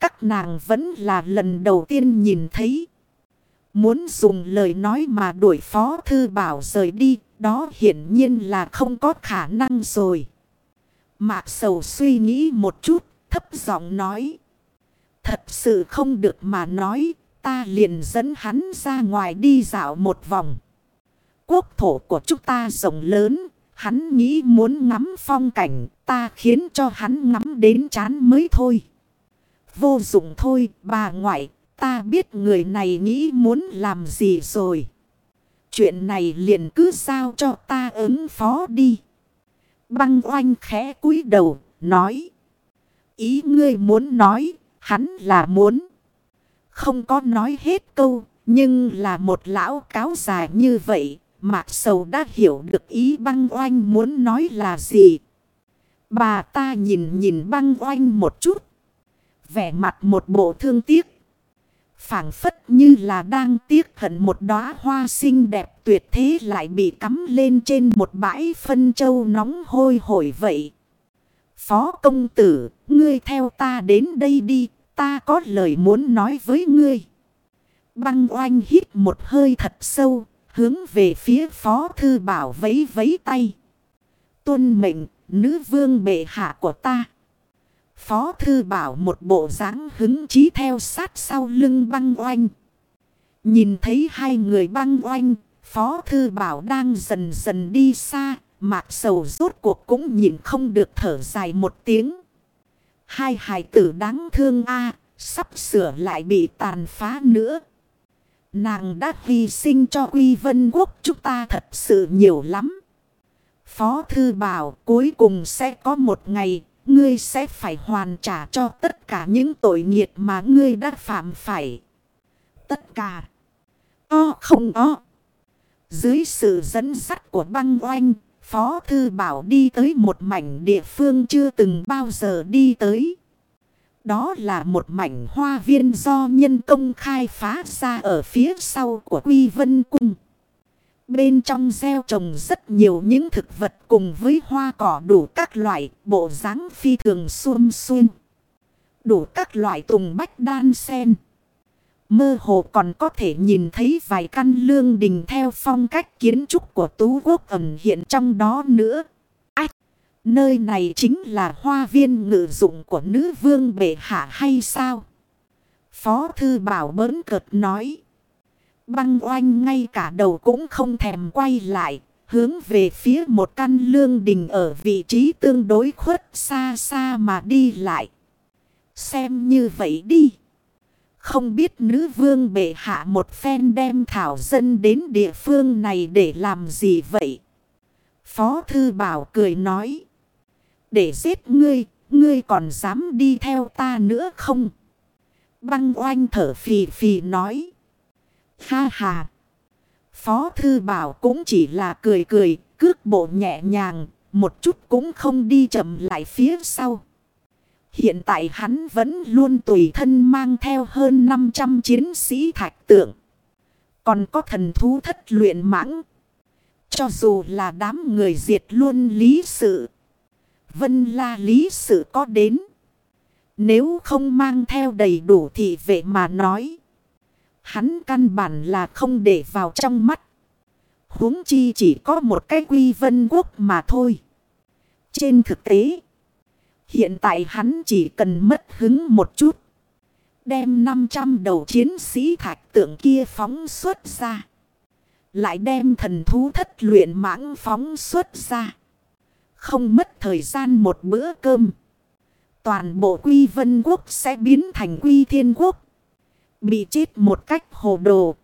Các nàng vẫn là lần đầu tiên nhìn thấy. Muốn dùng lời nói mà đuổi Phó Thư Bảo rời đi, đó hiển nhiên là không có khả năng rồi. Mạc Sầu suy nghĩ một chút, thấp giọng nói. Thật sự không được mà nói, ta liền dẫn hắn ra ngoài đi dạo một vòng. Quốc thổ của chúng ta rộng lớn, hắn nghĩ muốn ngắm phong cảnh, ta khiến cho hắn ngắm đến chán mới thôi. Vô dụng thôi, bà ngoại, ta biết người này nghĩ muốn làm gì rồi. Chuyện này liền cứ sao cho ta ứng phó đi. Băng oanh khẽ cúi đầu, nói. Ý ngươi muốn nói, hắn là muốn. Không có nói hết câu, nhưng là một lão cáo già như vậy, Mạc Sầu đã hiểu được ý băng oanh muốn nói là gì. Bà ta nhìn nhìn băng oanh một chút. Vẻ mặt một bộ thương tiếc. phảng phất như là đang tiếc hận một đóa hoa xinh đẹp tuyệt thế lại bị cắm lên trên một bãi phân châu nóng hôi hổi vậy. Phó công tử, ngươi theo ta đến đây đi, ta có lời muốn nói với ngươi. Băng oanh hít một hơi thật sâu, hướng về phía phó thư bảo vấy vấy tay. Tuân mệnh, nữ vương bệ hạ của ta. Phó thư bảo một bộ dáng hứng chí theo sát sau lưng băng oanh. Nhìn thấy hai người băng oanh, phó thư bảo đang dần dần đi xa, mạc sầu rốt cuộc cũng nhìn không được thở dài một tiếng. Hai hài tử đáng thương a sắp sửa lại bị tàn phá nữa. Nàng đã hy sinh cho Quy Vân Quốc chúng ta thật sự nhiều lắm. Phó Thư bảo cuối cùng sẽ có một ngày, ngươi sẽ phải hoàn trả cho tất cả những tội nghiệt mà ngươi đã phạm phải. Tất cả. O không o. Dưới sự dẫn dắt của băng oanh, Phó Thư Bảo đi tới một mảnh địa phương chưa từng bao giờ đi tới. Đó là một mảnh hoa viên do nhân công khai phá ra ở phía sau của Quy Vân Cung. Bên trong gieo trồng rất nhiều những thực vật cùng với hoa cỏ đủ các loại, bộ dáng phi thường xuông xuân. Đủ các loại tùng bách đan sen. Mơ hồ còn có thể nhìn thấy vài căn lương đình theo phong cách kiến trúc của Tú Quốc ẩn hiện trong đó nữa. Ách! Nơi này chính là hoa viên ngự dụng của nữ vương bệ hạ hay sao? Phó thư bảo bớn cợt nói. Băng oanh ngay cả đầu cũng không thèm quay lại. Hướng về phía một căn lương đình ở vị trí tương đối khuất xa xa mà đi lại. Xem như vậy đi. Không biết nữ vương bệ hạ một phen đem thảo dân đến địa phương này để làm gì vậy? Phó thư bảo cười nói. Để giết ngươi, ngươi còn dám đi theo ta nữa không? Băng oanh thở phì phì nói. Ha ha. Phó thư bảo cũng chỉ là cười cười, cước bộ nhẹ nhàng, một chút cũng không đi chậm lại phía sau. Hiện tại hắn vẫn luôn tùy thân mang theo hơn 500 chiến sĩ thạch tượng. Còn có thần thú thất luyện mãng. Cho dù là đám người diệt luôn lý sự. Vân la lý sự có đến. Nếu không mang theo đầy đủ thì vệ mà nói. Hắn căn bản là không để vào trong mắt. huống chi chỉ có một cái quy vân quốc mà thôi. Trên thực tế. Hiện tại hắn chỉ cần mất hứng một chút. Đem 500 đầu chiến sĩ thạch tượng kia phóng xuất ra. Lại đem thần thú thất luyện mãng phóng xuất ra. Không mất thời gian một bữa cơm. Toàn bộ quy vân quốc sẽ biến thành quy thiên quốc. Bị chết một cách hồ đồ.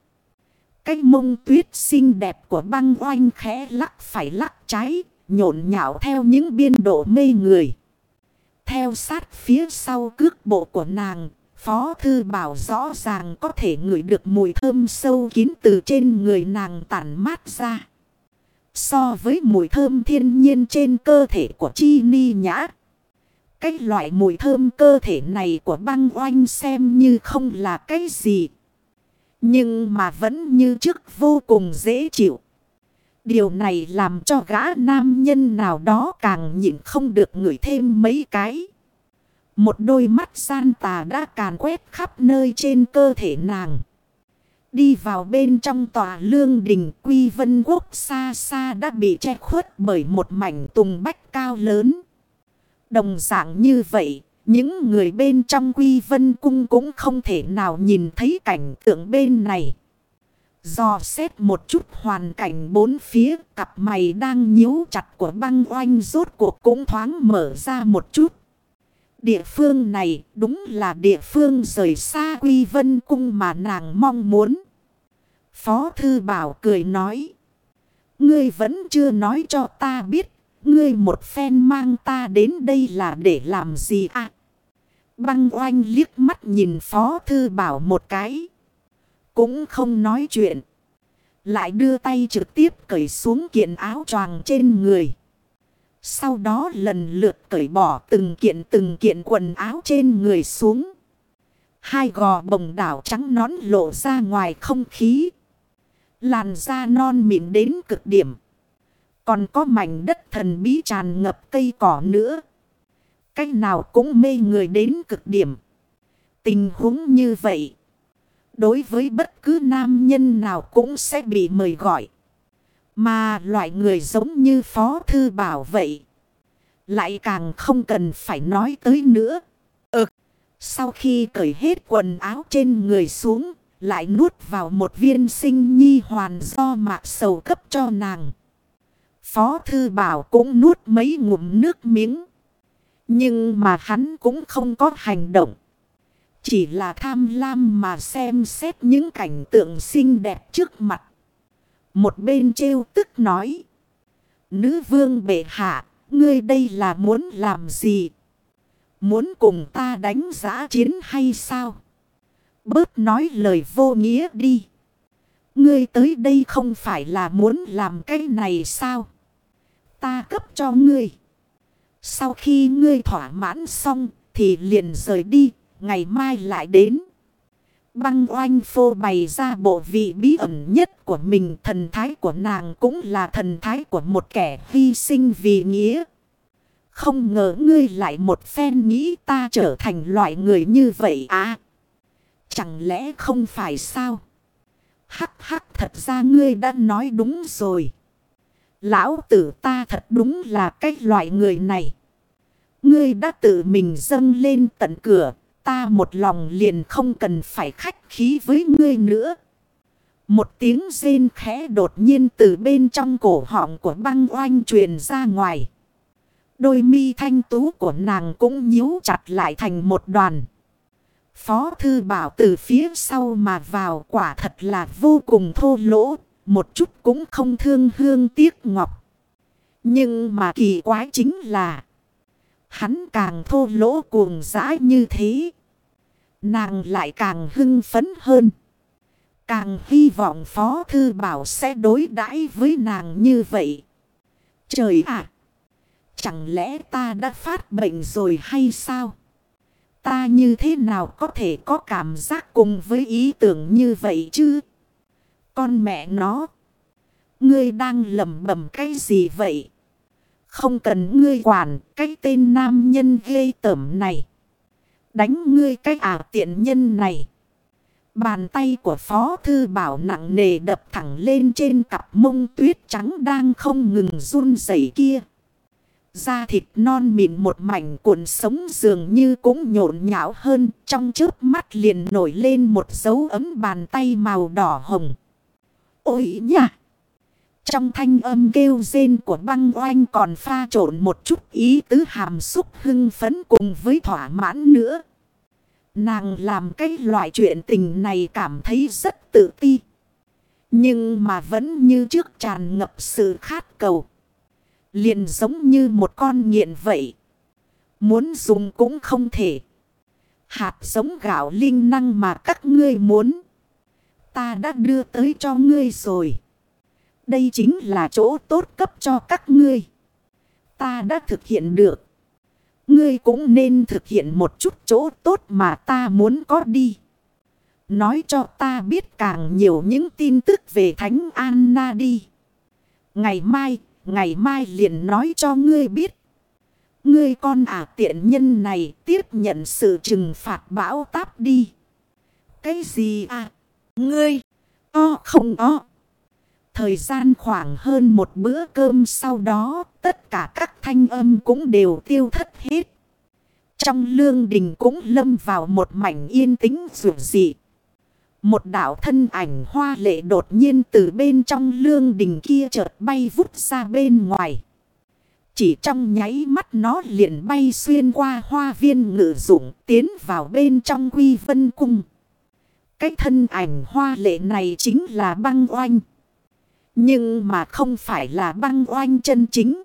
Cái mông tuyết xinh đẹp của băng oanh khẽ lắc phải lắc trái. Nhộn nhạo theo những biên độ mê người. Theo sát phía sau cước bộ của nàng, Phó Thư Bảo rõ ràng có thể ngửi được mùi thơm sâu kín từ trên người nàng tản mát ra. So với mùi thơm thiên nhiên trên cơ thể của Chi Ni Nhã. Cái loại mùi thơm cơ thể này của băng oanh xem như không là cái gì. Nhưng mà vẫn như trước vô cùng dễ chịu. Điều này làm cho gã nam nhân nào đó càng nhịn không được ngửi thêm mấy cái. Một đôi mắt san tà đã càn quét khắp nơi trên cơ thể nàng. Đi vào bên trong tòa lương đình quy vân quốc xa xa đã bị che khuất bởi một mảnh tùng bách cao lớn. Đồng dạng như vậy, những người bên trong quy vân cung cũng không thể nào nhìn thấy cảnh tượng bên này. Do xét một chút hoàn cảnh bốn phía, cặp mày đang nhíu chặt của băng oanh rốt cuộc cũng thoáng mở ra một chút. Địa phương này đúng là địa phương rời xa quy vân cung mà nàng mong muốn. Phó thư bảo cười nói. Ngươi vẫn chưa nói cho ta biết. Ngươi một phen mang ta đến đây là để làm gì à? Băng oanh liếc mắt nhìn phó thư bảo một cái. Cũng không nói chuyện. Lại đưa tay trực tiếp cởi xuống kiện áo choàng trên người. Sau đó lần lượt cởi bỏ từng kiện từng kiện quần áo trên người xuống. Hai gò bồng đảo trắng nón lộ ra ngoài không khí. Làn da non mịn đến cực điểm. Còn có mảnh đất thần bí tràn ngập cây cỏ nữa. Cách nào cũng mê người đến cực điểm. Tình huống như vậy. Đối với bất cứ nam nhân nào cũng sẽ bị mời gọi. Mà loại người giống như Phó Thư Bảo vậy. Lại càng không cần phải nói tới nữa. Ừ. Sau khi cởi hết quần áo trên người xuống. Lại nuốt vào một viên sinh nhi hoàn do mạc sầu cấp cho nàng. Phó Thư Bảo cũng nuốt mấy ngụm nước miếng. Nhưng mà hắn cũng không có hành động. Chỉ là tham lam mà xem xét những cảnh tượng xinh đẹp trước mặt. Một bên trêu tức nói. Nữ vương bệ hạ, ngươi đây là muốn làm gì? Muốn cùng ta đánh giã chiến hay sao? Bớt nói lời vô nghĩa đi. Ngươi tới đây không phải là muốn làm cái này sao? Ta cấp cho ngươi. Sau khi ngươi thỏa mãn xong thì liền rời đi, ngày mai lại đến. Băng oanh phô bày ra bộ vị bí ẩn nhất của mình. Thần thái của nàng cũng là thần thái của một kẻ hy sinh vì nghĩa. Không ngờ ngươi lại một phen nghĩ ta trở thành loại người như vậy à. Chẳng lẽ không phải sao? Hắc hắc, thật ra ngươi đã nói đúng rồi. Lão tử ta thật đúng là cái loại người này. Ngươi đã tự mình dâng lên tận cửa. Ta một lòng liền không cần phải khách khí với ngươi nữa. Một tiếng rên khẽ đột nhiên từ bên trong cổ họng của băng oanh truyền ra ngoài. Đôi mi thanh tú của nàng cũng nhíu chặt lại thành một đoàn. Phó thư bảo từ phía sau mà vào quả thật là vô cùng thô lỗ. Một chút cũng không thương hương tiếc ngọc. Nhưng mà kỳ quái chính là. Hắn càng thô lỗ cuồng dã như thế. Nàng lại càng hưng phấn hơn. Càng hy vọng Phó Thư Bảo sẽ đối đãi với nàng như vậy. Trời ạ! chẳng lẽ ta đã phát bệnh rồi hay sao? Ta như thế nào có thể có cảm giác cùng với ý tưởng như vậy chứ? Con mẹ nó! Ngươi đang lầm bầm cái gì vậy? Không cần ngươi quản cái tên nam nhân ghê tởm này. Đánh ngươi cái ả tiện nhân này. Bàn tay của Phó Thư Bảo nặng nề đập thẳng lên trên cặp mông tuyết trắng đang không ngừng run rẩy kia. Da thịt non mịn một mảnh cuộn sống dường như cũng nhộn nhão hơn. Trong trước mắt liền nổi lên một dấu ấm bàn tay màu đỏ hồng. Ôi nha! Trong thanh âm kêu rên của băng oanh còn pha trộn một chút ý tứ hàm xúc hưng phấn cùng với thỏa mãn nữa. Nàng làm cái loại chuyện tình này cảm thấy rất tự ti. Nhưng mà vẫn như trước tràn ngập sự khát cầu. Liền giống như một con nghiện vậy. Muốn dùng cũng không thể. Hạt giống gạo linh năng mà các ngươi muốn. Ta đã đưa tới cho ngươi rồi. Đây chính là chỗ tốt cấp cho các ngươi. Ta đã thực hiện được. Ngươi cũng nên thực hiện một chút chỗ tốt mà ta muốn có đi. Nói cho ta biết càng nhiều những tin tức về Thánh Anna đi. Ngày mai, ngày mai liền nói cho ngươi biết. Ngươi con ả tiện nhân này tiếp nhận sự trừng phạt bão táp đi. Cái gì à? Ngươi? O không o. Thời gian khoảng hơn một bữa cơm sau đó, tất cả các thanh âm cũng đều tiêu thất hết. Trong lương đình cũng lâm vào một mảnh yên tĩnh dù dị. Một đảo thân ảnh hoa lệ đột nhiên từ bên trong lương đình kia chợt bay vút ra bên ngoài. Chỉ trong nháy mắt nó liền bay xuyên qua hoa viên ngự dụng tiến vào bên trong quy vân cung. Cái thân ảnh hoa lệ này chính là băng oanh. Nhưng mà không phải là băng oanh chân chính.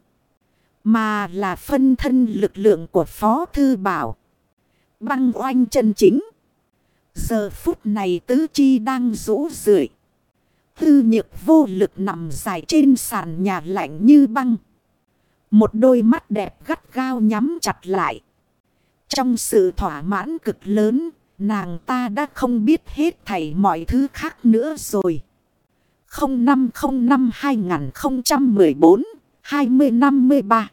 Mà là phân thân lực lượng của Phó Thư Bảo. Băng oanh chân chính. Giờ phút này tứ chi đang rũ rượi. Tư nhược vô lực nằm dài trên sàn nhà lạnh như băng. Một đôi mắt đẹp gắt gao nhắm chặt lại. Trong sự thỏa mãn cực lớn, nàng ta đã không biết hết thảy mọi thứ khác nữa rồi. 0505 2014 2053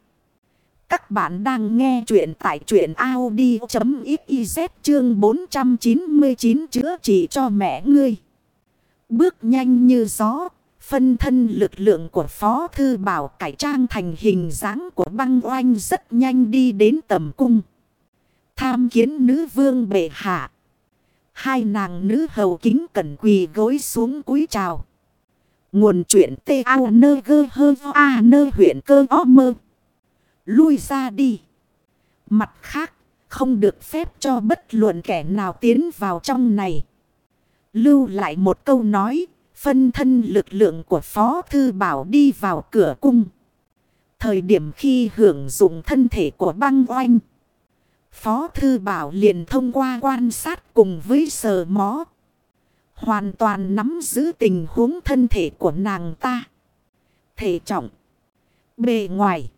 Các bạn đang nghe chuyện tại chuyện Audi.xyz chương 499 chữa trị cho mẹ ngươi. Bước nhanh như gió, phân thân lực lượng của Phó Thư Bảo cải trang thành hình dáng của băng oanh rất nhanh đi đến tầm cung. Tham kiến nữ vương bệ hạ. Hai nàng nữ hầu kính cẩn quỳ gối xuống cúi chào. Nguồn chuyện tê ao nơ gơ hơ a nơ huyện cơ o mơ. Lui ra đi. Mặt khác, không được phép cho bất luận kẻ nào tiến vào trong này. Lưu lại một câu nói, phân thân lực lượng của Phó Thư Bảo đi vào cửa cung. Thời điểm khi hưởng dụng thân thể của băng oanh. Phó Thư Bảo liền thông qua quan sát cùng với sờ mó. Hoàn toàn nắm giữ tình huống thân thể của nàng ta. Thể trọng. Bề ngoài.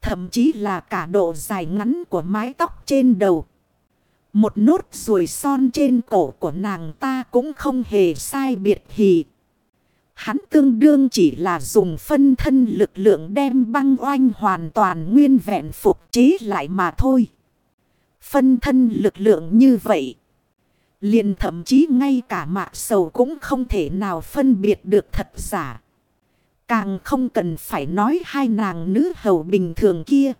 Thậm chí là cả độ dài ngắn của mái tóc trên đầu. Một nốt ruồi son trên cổ của nàng ta cũng không hề sai biệt hì. Hắn tương đương chỉ là dùng phân thân lực lượng đem băng oanh hoàn toàn nguyên vẹn phục chế lại mà thôi. Phân thân lực lượng như vậy. Liền thậm chí ngay cả mạc sầu cũng không thể nào phân biệt được thật giả. Càng không cần phải nói hai nàng nữ hầu bình thường kia.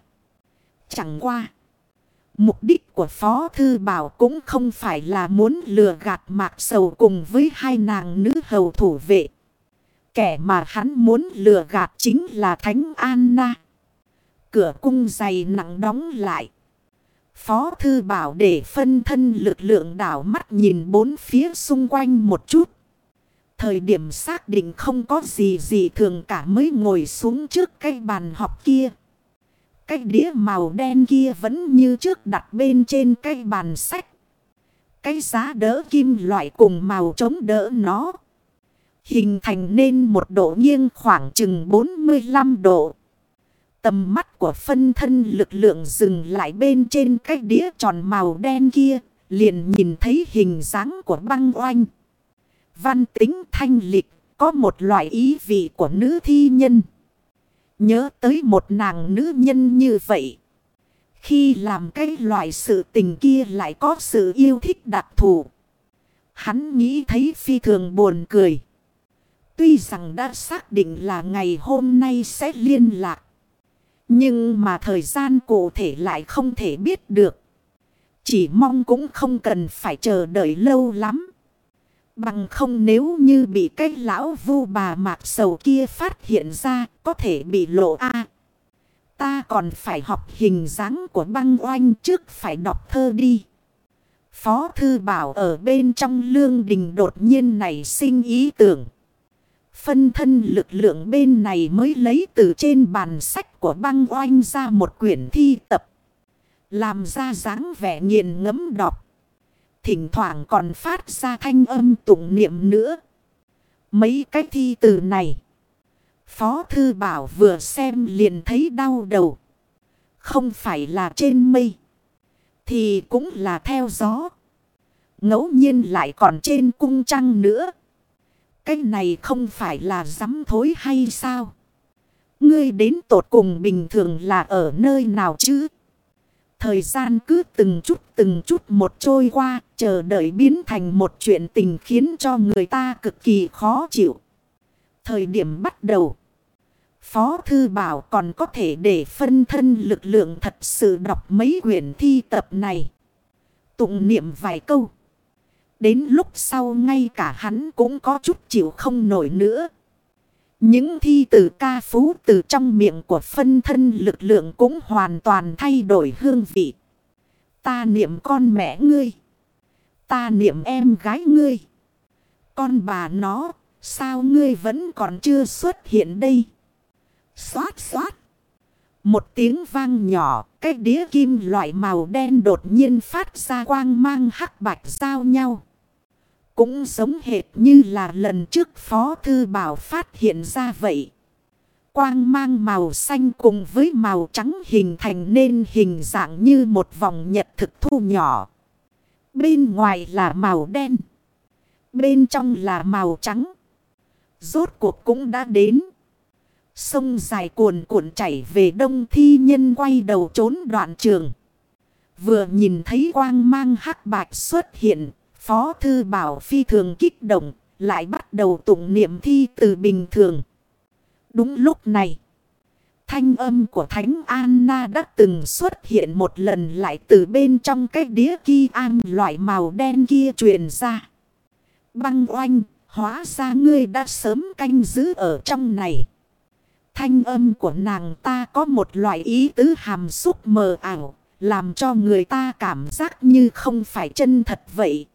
Chẳng qua. Mục đích của Phó Thư Bảo cũng không phải là muốn lừa gạt mạc sầu cùng với hai nàng nữ hầu thủ vệ. Kẻ mà hắn muốn lừa gạt chính là Thánh Anna. Cửa cung dày nặng đóng lại. Phó Thư Bảo để phân thân lực lượng đảo mắt nhìn bốn phía xung quanh một chút. Thời điểm xác định không có gì gì thường cả mới ngồi xuống trước cái bàn học kia. Cái đĩa màu đen kia vẫn như trước đặt bên trên cái bàn sách. Cái giá đỡ kim loại cùng màu chống đỡ nó. Hình thành nên một độ nghiêng khoảng chừng 45 độ. Tầm mắt của phân thân lực lượng dừng lại bên trên cái đĩa tròn màu đen kia. Liền nhìn thấy hình dáng của băng oanh. Văn tính thanh lịch, có một loại ý vị của nữ thi nhân. Nhớ tới một nàng nữ nhân như vậy. Khi làm cái loại sự tình kia lại có sự yêu thích đặc thù. Hắn nghĩ thấy phi thường buồn cười. Tuy rằng đã xác định là ngày hôm nay sẽ liên lạc. Nhưng mà thời gian cụ thể lại không thể biết được. Chỉ mong cũng không cần phải chờ đợi lâu lắm. Bằng không nếu như bị cái lão vu bà mạc sầu kia phát hiện ra, có thể bị lộ a Ta còn phải học hình dáng của băng oanh trước phải đọc thơ đi. Phó thư bảo ở bên trong lương đình đột nhiên này sinh ý tưởng. Phân thân lực lượng bên này mới lấy từ trên bàn sách của băng oanh ra một quyển thi tập. Làm ra dáng vẻ nghiền ngấm đọc. Thỉnh thoảng còn phát ra thanh âm tụng niệm nữa. Mấy cái thi từ này. Phó Thư Bảo vừa xem liền thấy đau đầu. Không phải là trên mây. Thì cũng là theo gió. ngẫu nhiên lại còn trên cung trăng nữa. Cái này không phải là dám thối hay sao? Ngươi đến tột cùng bình thường là ở nơi nào chứ? Thời gian cứ từng chút từng chút một trôi qua, chờ đợi biến thành một chuyện tình khiến cho người ta cực kỳ khó chịu. Thời điểm bắt đầu, Phó Thư Bảo còn có thể để phân thân lực lượng thật sự đọc mấy quyển thi tập này. Tụng niệm vài câu. Đến lúc sau ngay cả hắn cũng có chút chịu không nổi nữa. Những thi từ ca phú từ trong miệng của phân thân lực lượng cũng hoàn toàn thay đổi hương vị. Ta niệm con mẹ ngươi. Ta niệm em gái ngươi. Con bà nó, sao ngươi vẫn còn chưa xuất hiện đây? Xoát xoát. Một tiếng vang nhỏ, cái đĩa kim loại màu đen đột nhiên phát ra quang mang hắc bạch giao nhau. Cũng giống hệt như là lần trước Phó Thư Bảo phát hiện ra vậy. Quang mang màu xanh cùng với màu trắng hình thành nên hình dạng như một vòng nhật thực thu nhỏ. Bên ngoài là màu đen. Bên trong là màu trắng. Rốt cuộc cũng đã đến. Sông dài cuồn cuộn chảy về đông thi nhân quay đầu trốn đoạn trường. Vừa nhìn thấy quang mang hắc bạch xuất hiện, Phó Thư Bảo phi thường kích động, lại bắt đầu tụng niệm thi từ bình thường. Đúng lúc này, thanh âm của Thánh Anna đã từng xuất hiện một lần lại từ bên trong cái đĩa kia an loại màu đen kia truyền ra. Băng oanh, hóa ra ngươi đã sớm canh giữ ở trong này. Thanh âm của nàng ta có một loại ý tứ hàm xúc mờ ảo, làm cho người ta cảm giác như không phải chân thật vậy.